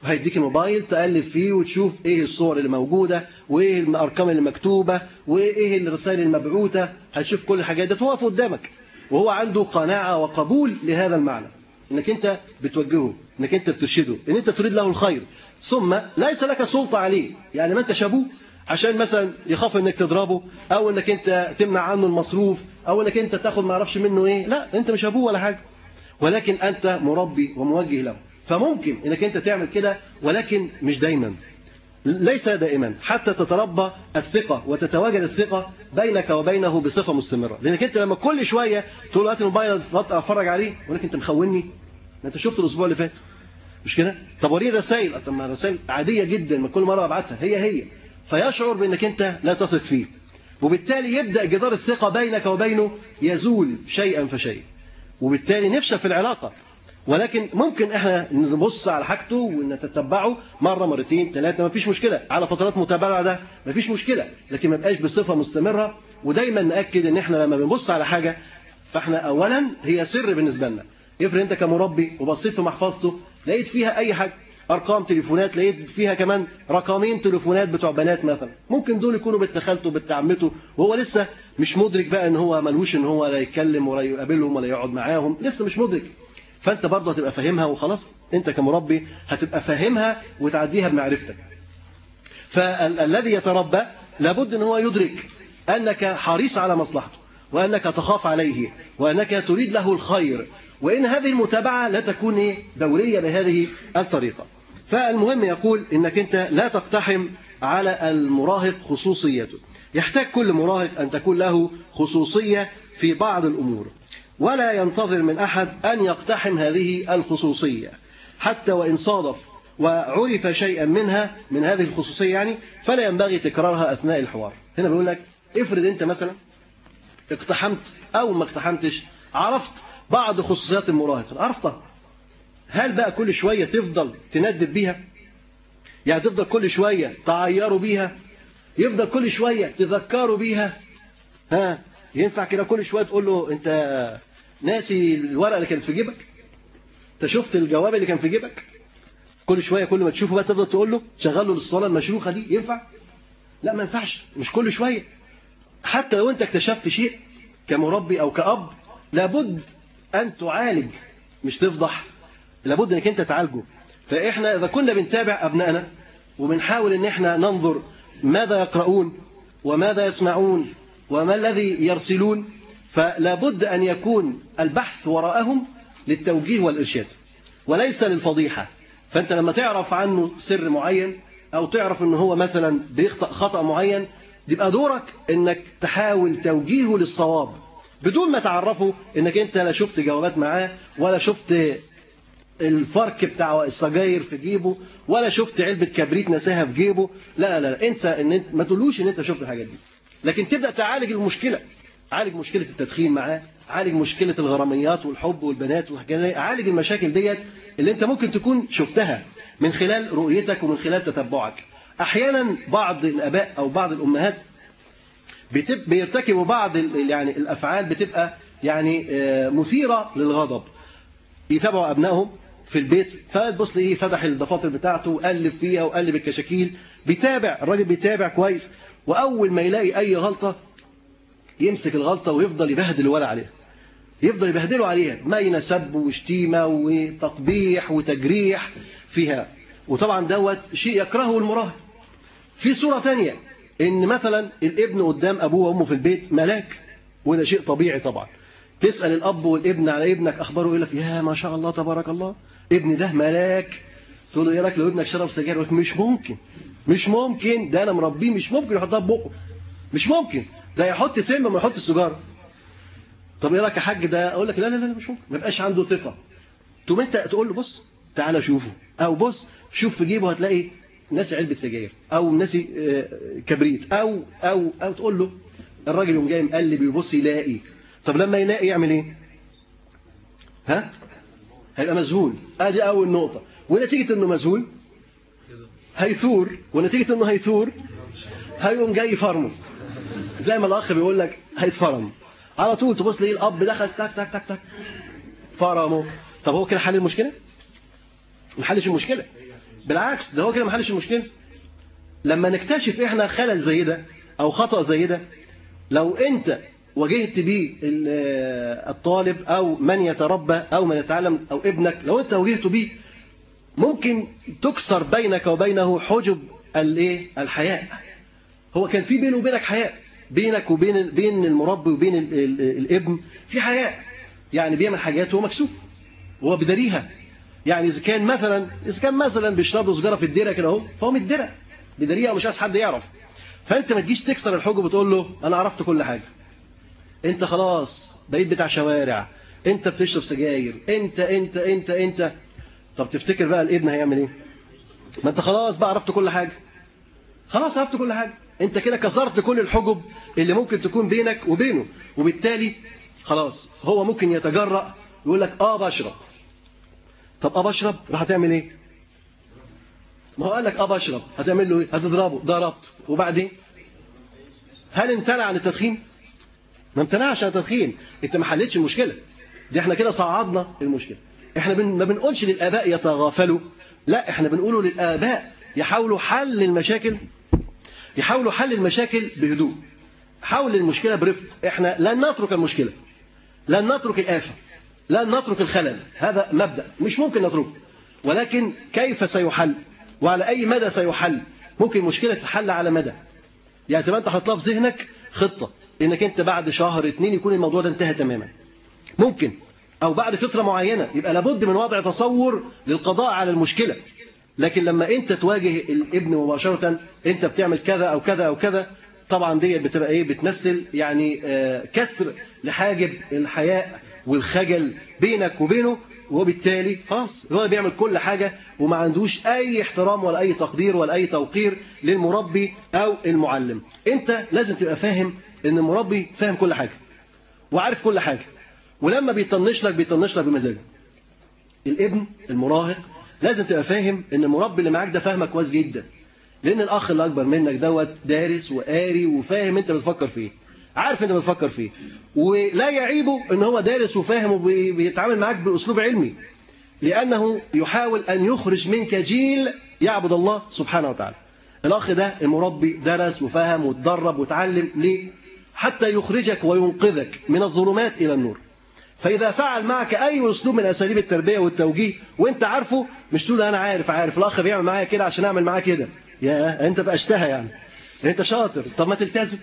وهيديك الموبايل تقلب فيه وتشوف إيه الصور اللي موجودة وإيه الأرقام اللي مكتوبة وإيه الرسائل المبعوثة. هتشوف كل الحاجات دي توقف قدامك وهو عنده قناعة وقبول لهذا المعنى. إنك أنت بتوجهه إنك أنت بترشده إن أنت تريد له الخير. ثم ليس لك سلطة عليه. يعني ما انت شابوه عشان مثلا يخاف إنك تضربه أو إنك أنت تمنع عنه المصروف أو إنك أنت تاخد ما أعرفش منه إيه. لا أنت مش أبوه ولا حاجة. ولكن أنت مربي وموجه له. فممكن إنك أنت تعمل كده ولكن مش دايما. ليس دائما حتى تتربى الثقة وتتواجد الثقة بينك وبينه بصفة مستمرة. لأنك أنت لما كل شوية تقول هات الموبايل أتفرج عليه ولكن أنت مخوني. ما أنت شفت الأسبوع اللي فات؟ مش كده؟ طب وريني رسائل. طب ما رسائل عادية جدا ما كل مرة أبعتها. هي هي. فيشعر بأنك أنت لا تثق فيه. وبالتالي يبدأ جدار الثقة بينك وبينه يزول شيئا فشيئا. وبالتالي نفشل في العلاقة. ولكن ممكن إحنا نبص على حاجته ونتتبعه مرة مرتين ثلاثة ما فيش مشكلة. على فترات متابعة ده ما فيش مشكلة لكن ما يبقاش بصفة مستمرة. ودايما نأكد إن إحنا لما بنبص على حاجة فإحنا اولا هي سر بالنسبة لنا. افرض أنت كمربي وبصيت في محفظته لقيت فيها أي حاجة أرقام تليفونات لقيت فيها كمان رقمين تليفونات بتوع بنات مثلا. ممكن دول يكونوا بنت خالته عمته وهو لسه مش مدرك بقى إن هو ملوش إن هو لا يتكلم ولا يقابلهم ولا يقعد معاهم لسه مش مدرك. فأنت برضه هتبقى فاهمها وخلاص أنت كمربي هتبقى فاهمها وتعديها بمعرفتك. فالذي يتربى لابد إن هو يدرك أنك حريص على مصلحته وأنك تخاف عليه وأنك تريد له الخير وإن هذه المتابعة لا تكون دورية بهذه الطريقة. فالمهم يقول إنك أنت لا تقتحم على المراهق خصوصيته. يحتاج كل مراهق أن تكون له خصوصية في بعض الأمور. ولا ينتظر من أحد أن يقتحم هذه الخصوصية. حتى وإن صادف وعرف شيئا منها من هذه الخصوصية يعني فلا ينبغي تكرارها أثناء الحوار. هنا بيقول لك افرض أنت مثلا اقتحمت أو ما اقتحمتش عرفت بعض خصوصيات المراهق عرفتها. هل بقى كل شوية تفضل تندد بيها؟ يعني تفضل كل شوية تعيروا بيها؟ يفضل كل شوية تذكروا بيها؟ ها؟ ينفع كده كل شوية تقول له انت ناسي الورقه اللي كانت في جيبك؟ انت شفت الجواب اللي كان في جيبك؟ كل شوية كل ما تشوفه بقى تفضل تقول له شغل له الصلاه المشروخه دي ينفع؟ لا ما ينفعش مش كل شوية. حتى لو انت اكتشفت شيء كمربي أو كأب لابد أن تعالج مش تفضح. لابد إنك أنت تعالجه. فإحنا إذا كنا بنتابع أبنائنا وبنحاول إن إحنا ننظر ماذا يقرؤون وماذا يسمعون وما الذي يرسلون؟ فلا بد أن يكون البحث وراءهم للتوجيه والإرشاد وليس للفضيحة. فأنت لما تعرف عنه سر معين أو تعرف أنه هو مثلا بيخطأ خطأ معين يبقى دورك أنك تحاول توجيهه للصواب. بدون ما تعرفه أنك أنت لا شفت جوابات معاه ولا شفت الفرك بتاع السجاير في جيبه ولا شفت علبة كبريت نساها في جيبه. لا لا لا انسى إن انت ما تقولوش إن أنت شفت الحاجات دي. لكن تبدأ تعالج المشكلة. عالج مشكلة التدخين معاه عالج مشكلة الغراميات والحب والبنات والحاجات دي عالج المشاكل ديت اللي انت ممكن تكون شفتها من خلال رؤيتك ومن خلال تتبعك. أحيانا بعض الآباء أو بعض الأمهات بيرتكبوا بعض يعني الأفعال بتبقى يعني آه، مثيرة للغضب. يتابعوا أبنائهم في البيت فتبص ليه فتح الدفاتر بتاعته وقلب فيها وقلب الكشاكيل. بيتابع الراجل بيتابع كويس. وأول ما يلاقي أي غلطة يمسك الغلطة ويفضل يبهدل الولد عليها. يفضل يبهدله عليها. ما سب وشتيمة وتقبيح وتجريح فيها. وطبعا دوت شيء يكرهه المراهق في صورة ثانية إن مثلا الابن قدام أبوه وأمه في البيت ملاك وده شيء طبيعي طبعا. تسأل الأب والابن على ابنك أخباره يقول لك يا ما شاء الله تبارك الله ابني ده ملاك. تقول له إيه رأيك لو ابنك شرب سجاير؟ لك مش ممكن. مش ممكن ده أنا مربيه مش ممكن يحطها في بقه. مش ممكن. ده يحط سم ما يحط السيجاره طب إيه رايك يا حاج ده؟ أقول لك لا لا لا مش ممكن. ما يبقاش عنده ثقة. تقوم انت تقول له بص تعالى شوفه. أو بص شوف في جيبه هتلاقي ناسي علبة سجاير أو ناسي آه، كبريت. أو أو أو تقول له الراجل يقوم جاي مقلب يبص يلاقي. طب لما يلاقي يعمل إيه؟ ها؟ هيبقى مذهول. ادي اول نقطة. ونتيجة انه مذهول؟ هيثور ونتيجة إنه هيثور هيقوم جاي فرمه زي ما الأخ بيقول لك هيتفرم. على طول تبص ليه الأب دخل تك تك تك تك. فرمه. طب هو كده حل المشكلة؟ ما حلش المشكلة. بالعكس ده هو كده ما حلش المشكلة. لما نكتشف إحنا خلل زي ده أو خطأ زي ده لو أنت واجهت بيه ال- الطالب أو من يتربى أو من يتعلم أو ابنك لو أنت واجهته بيه ممكن تكسر بينك وبينه حجب الايه؟ الحياء. هو كان في بينه وبينك حياء. بينك وبين بين المربي وبين ال- ال- الابن في حياء. يعني بيعمل حاجات وهو مكسوف. وهو بداريها يعني إذا كان مثلا إذا كان مثلا بيشرب له سجاره في الديره كده أهو فهو متدرى بداريها ومش عايز حد يعرف. فأنت ما تجيش تكسر الحجب وتقول له أنا عرفت كل حاجة. أنت خلاص بقيت بتاع شوارع. أنت بتشرب سجاير. أنت أنت أنت أنت. طب تفتكر بقى الابن هيعمل إيه؟ ما أنت خلاص بقى عرفت كل حاجة. خلاص عرفت كل حاجة. أنت كده كسرت كل الحجب اللي ممكن تكون بينك وبينه. وبالتالي خلاص هو ممكن يتجرأ يقول لك آه بشرب طب آه بشرب راح هتعمل إيه؟ ما هو قال لك آه بشرب هتعمل له إيه؟ هتضربه. ضربته وبعدين؟ هل امتنع عن التدخين؟ ما امتنعش عن التدخين. أنت ما حلتش المشكلة. دي إحنا كده صعدنا المشكلة. إحنا. ما بنقولش للآباء يتغافلوا. لا إحنا بنقوله للآباء يحاولوا حل المشاكل يحاولوا حل المشاكل بهدوء. حاول المشكلة برفق. إحنا لن نترك المشكلة لن نترك الآفة لن نترك الخلل. هذا مبدأ مش ممكن نتركه ولكن كيف سيحل؟ وعلى أي مدى سيحل؟ ممكن المشكلة تحل على مدى. يعني تبقى أنت حاططها في ذهنك خطة إنك أنت بعد شهر اتنين يكون الموضوع ده انتهى تماما. ممكن. أو بعد فترة معينة. يبقى لابد من وضع تصور للقضاء على المشكلة. لكن لما أنت تواجه الابن مباشرة أنت بتعمل كذا أو كذا أو كذا طبعا دي بتبقى إيه؟ بتمثل يعني آه، كسر لحاجب الحياء والخجل بينك وبينه وبالتالي خلاص هو بيعمل كل حاجة وما عندوش أي احترام ولا أي تقدير ولا أي توقير للمربي أو المعلم. أنت لازم تبقى فاهم إن المربي فاهم كل حاجة وعارف كل حاجة. ولما بيطنش لك بيطنش لك بمزاجه الابن المراهق لازم تبقى فاهم إن المربي اللي معاك ده فاهمك كويس جدا. لأن الأخ اللي أكبر منك دوت دارس وقاري وفاهم أنت بتفكر فيه عارف أنت بتفكر فيه ولا يعيبه إن هو دارس وفاهم وبيتعامل معاك بأسلوب علمي. لأنه يحاول أن يخرج منك جيل يعبد الله سبحانه وتعالى. الأخ ده المربي درس وفهم وتدرب وتعلم ليه؟ حتى يخرجك وينقذك من الظلمات إلى النور. فإذا فعل معك أي أسلوب من أساليب التربية والتوجيه وأنت عارفه مش تقول أنا عارف عارف. الأخ بيعمل معايا كده عشان أعمل معاه كده. يا أنت بقشتها يعني. أنت شاطر. طب ما تلتزم.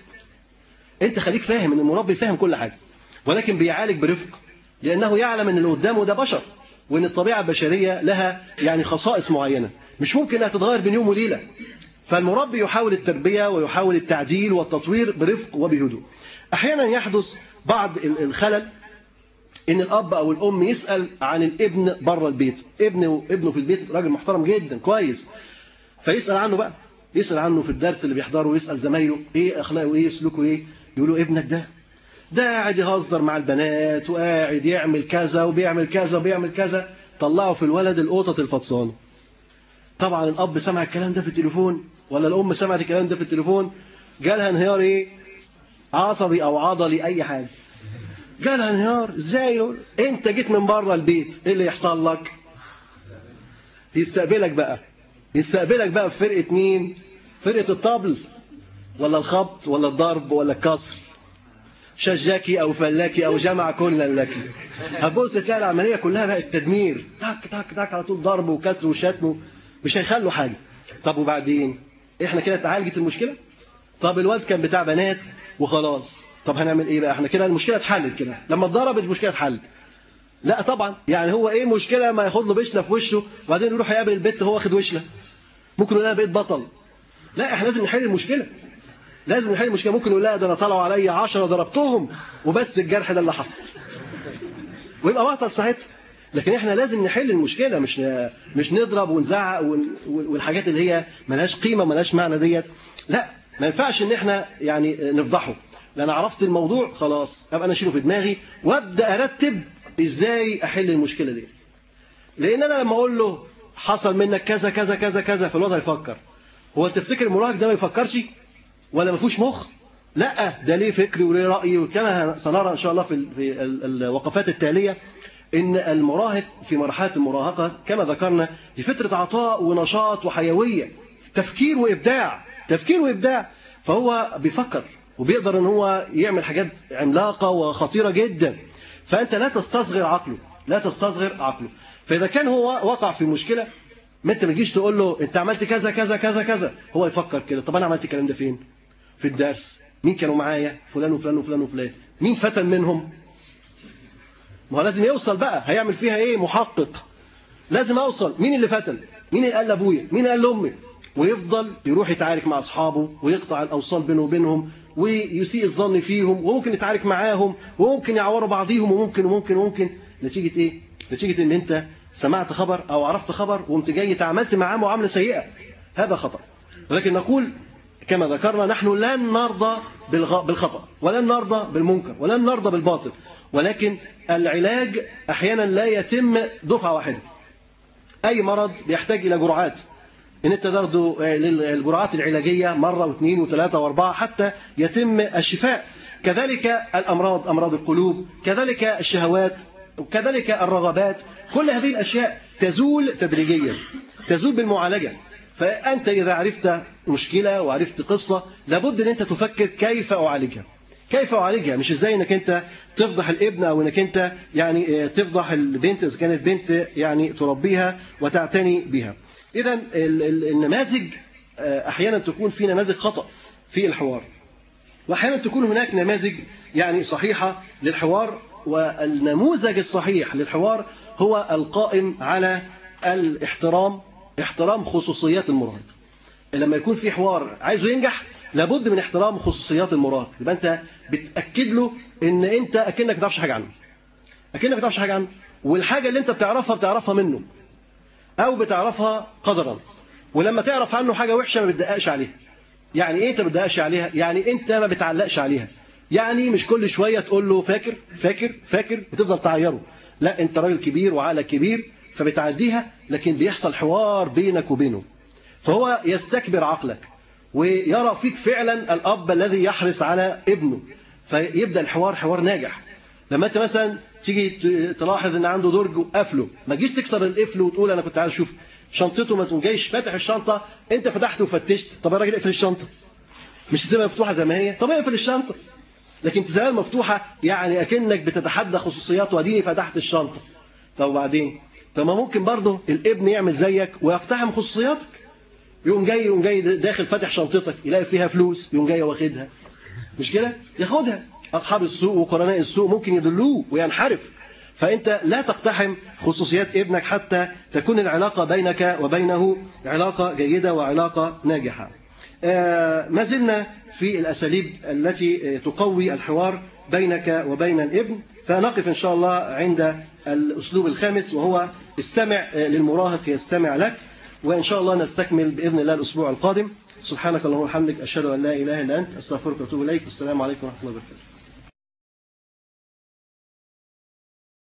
أنت خليك فاهم إن المربي فاهم كل حاجة ولكن بيعالج برفق لأنه يعلم إن اللي قدامه ده بشر وإن الطبيعة البشرية لها يعني خصائص معينة. مش ممكن إنها تتغير بين يوم وليلة. فالمربي يحاول التربية ويحاول التعديل والتطوير برفق وبهدوء. أحيانا يحدث بعض الخلل إن الأب أو الأم يسأل عن الابن بره البيت. ابنه ابنه في البيت راجل محترم جدا كويس. فيسأل عنه بقى. يسأل عنه في الدرس اللي بيحضره يسأل زمايله إيه أخلاقه إيه سلوكه إيه؟ يقولوا ابنك ده ده قاعد يهزر مع البنات وقاعد يعمل كذا وبيعمل كذا وبيعمل كذا. طلعوا في الولد القطط الفطسانة. طبعا الأب سمع الكلام ده في التليفون ولا الأم سمعت الكلام ده في التليفون؟ جالها انهيار إيه؟ عصبي أو عضلي أي حاجة. جالها انهيار إزاي انت جيت من بره البيت إيه اللي يحصل لك؟ يستقبلك بقى. يستقبلك بقى في فرقه مين؟ فرقة الطبل ولا الخبط ولا الضرب ولا الكسر؟ شجاكي أو فلاكي أو جمع كلا لك. هتبص تلاقي العملية كلها بقت تدمير. تك تك تك على طول ضرب وكسر وشتم مش هيخلوا حاجة. طب وبعدين؟ إحنا كده اتعالجت المشكلة؟ طب الواد كان بتاع بنات وخلاص. طب هنعمل إيه بقى؟ إحنا كده المشكلة اتحلت كده. لما اتضربت المشكلة اتحلت. لا طبعا. يعني هو إيه المشكلة ما ياخد له بشله في وشه وبعدين يروح يقابل البت هو واخد وشله ممكن يقول لها بقيت بطل. لا إحنا لازم نحل المشكلة. لازم نحل المشكلة. ممكن يقول لها ده أنا طلعوا عليا 10 ضربتهم وبس الجرح ده اللي حصل. ويبقى بطل ساعتها. لكن إحنا لازم نحل المشكلة مش مش نضرب ونزعق والحاجات اللي هي ملهاش قيمة ملهاش معنى ديت. لا ما ينفعش إن إحنا يعني نفضحه. لأن عرفت الموضوع خلاص ابقى أنا أشيله في دماغي وأبدأ أرتب إزاي أحل المشكلة ديت لأن أنا لما أقول له حصل منك كذا كذا كذا كذا فالواد هيفكر هو تفتكر المراهق ده ما يفكرش؟ ولا ما فيهوش مخ؟ لا ده ليه فكري وليه رأيي؟ وكما سنرى إن شاء الله في في الوقفات التالية إن المراهق في مرحلة المراهقة كما ذكرنا دي فتره عطاء ونشاط وحيوية تفكير وإبداع تفكير وإبداع. فهو بيفكر. وبيقدر إن هو يعمل حاجات عملاقة وخطيرة جدا. فأنت لا تستصغر عقله لا تستصغر عقله. فإذا كان هو وقع في مشكلة ما أنت ما تجيش تقول له أنت عملت كذا كذا كذا كذا. هو يفكر كده. طب أنا عملت الكلام ده فين؟ في الدرس. مين كانوا معايا؟ فلان وفلان وفلان وفلان. مين فتن منهم؟ ما هو لازم يوصل بقى. هيعمل فيها إيه؟ محقق. لازم أوصل. مين اللي فتن؟ مين اللي قال لأبويا؟ مين قال لأمي؟ ويفضل يروح يتعارك مع أصحابه ويقطع الأوصال بينه وبينهم. ويسيء الظن فيهم وممكن يتعارك معاهم وممكن يعوروا بعضيهم وممكن وممكن وممكن. نتيجة إيه؟ نتيجة إن أنت سمعت خبر أو عرفت خبر وقمت جاي تعاملت معاه معاملة سيئة. هذا خطأ. ولكن نقول كما ذكرنا نحن لن نرضى بالخطأ ولن نرضى بالمنكر ولن نرضى بالباطل. ولكن العلاج أحيانا لا يتم دفعة واحدة. أي مرض بيحتاج إلى جرعات. إن انت تاخده الجرعات العلاجية مرة واثنين وثلاثة وأربعة حتى يتم الشفاء. كذلك الأمراض أمراض القلوب كذلك الشهوات وكذلك الرغبات. كل هذه الأشياء تزول تدريجيا تزول بالمعالجة. فأنت إذا عرفت مشكلة وعرفت قصة لابد إن أنت تفكر كيف أعالجها. كيف أعالجها؟ مش إزاي إنك أنت تفضح الابن أو إنك أنت يعني تفضح البنت إذا كانت بنت يعني تربيها وتعتني بها. اذا النماذج أحيانا تكون في نماذج خطأ في الحوار. وأحيانا تكون هناك نماذج يعني صحيحة للحوار والنموذج الصحيح للحوار هو القائم على الاحترام احترام خصوصيات المراهق لما يكون في حوار عايزه ينجح لابد من احترام خصوصيات المراهق يبقى أنت بتأكد له إن أنت أكنك ما تعرفش حاجة عنه. أكنك ما تعرفش حاجة عنه والحاجة اللي أنت بتعرفها بتعرفها منه. أو بتعرفها قدرا. ولما تعرف عنه حاجة وحشة ما بتدققش عليها. يعني إيه أنت ما بتدققش عليها؟ يعني أنت ما بتعلقش عليها. يعني مش كل شوية تقول له فاكر فاكر فاكر وتفضل تعيره. لا أنت راجل كبير وعقلك كبير فبتعديها لكن بيحصل حوار بينك وبينه. فهو يستكبر عقلك ويرى فيك فعلا الأب الذي يحرص على ابنه. فيبدأ الحوار حوار ناجح. لما أنت مثلا تيجي تلاحظ إن عنده درج وقفله ما تجيش تكسر القفل وتقول أنا كنت عايز أشوف شنطته ما تقوم جايش فاتح الشنطة أنت فتحت وفتشت طب يا راجل اقفل الشنطة. مش تسيبها مفتوحة زي ما هي طب اقفل الشنطة. لكن تسيبها مفتوحة يعني أكنك بتتحدى خصوصيات وأديني فتحت الشنطة. طب وبعدين؟ طب ما ممكن برضه الابن يعمل زيك ويقتحم خصوصياتك. يقوم جاي يقوم جاي داخل فاتح شنطتك يلاقي فيها فلوس يقوم جاي واخدها. مش كده؟ ياخدها. أصحاب السوق وقرناء السوق ممكن يدلوه وينحرف. فأنت لا تقتحم خصوصيات ابنك حتى تكون العلاقة بينك وبينه علاقة جيدة وعلاقة ناجحة. ما زلنا في الأساليب التي تقوي الحوار بينك وبين الابن. فنقف إن شاء الله عند الأسلوب الخامس وهو استمع للمراهق يستمع لك. وإن شاء الله نستكمل بإذن الله الأسبوع القادم. سبحانك اللهم وبحمدك أشهد أن لا إله إلا أنت أستغفرك وأتوب إليك. والسلام عليكم ورحمة الله وبركاته.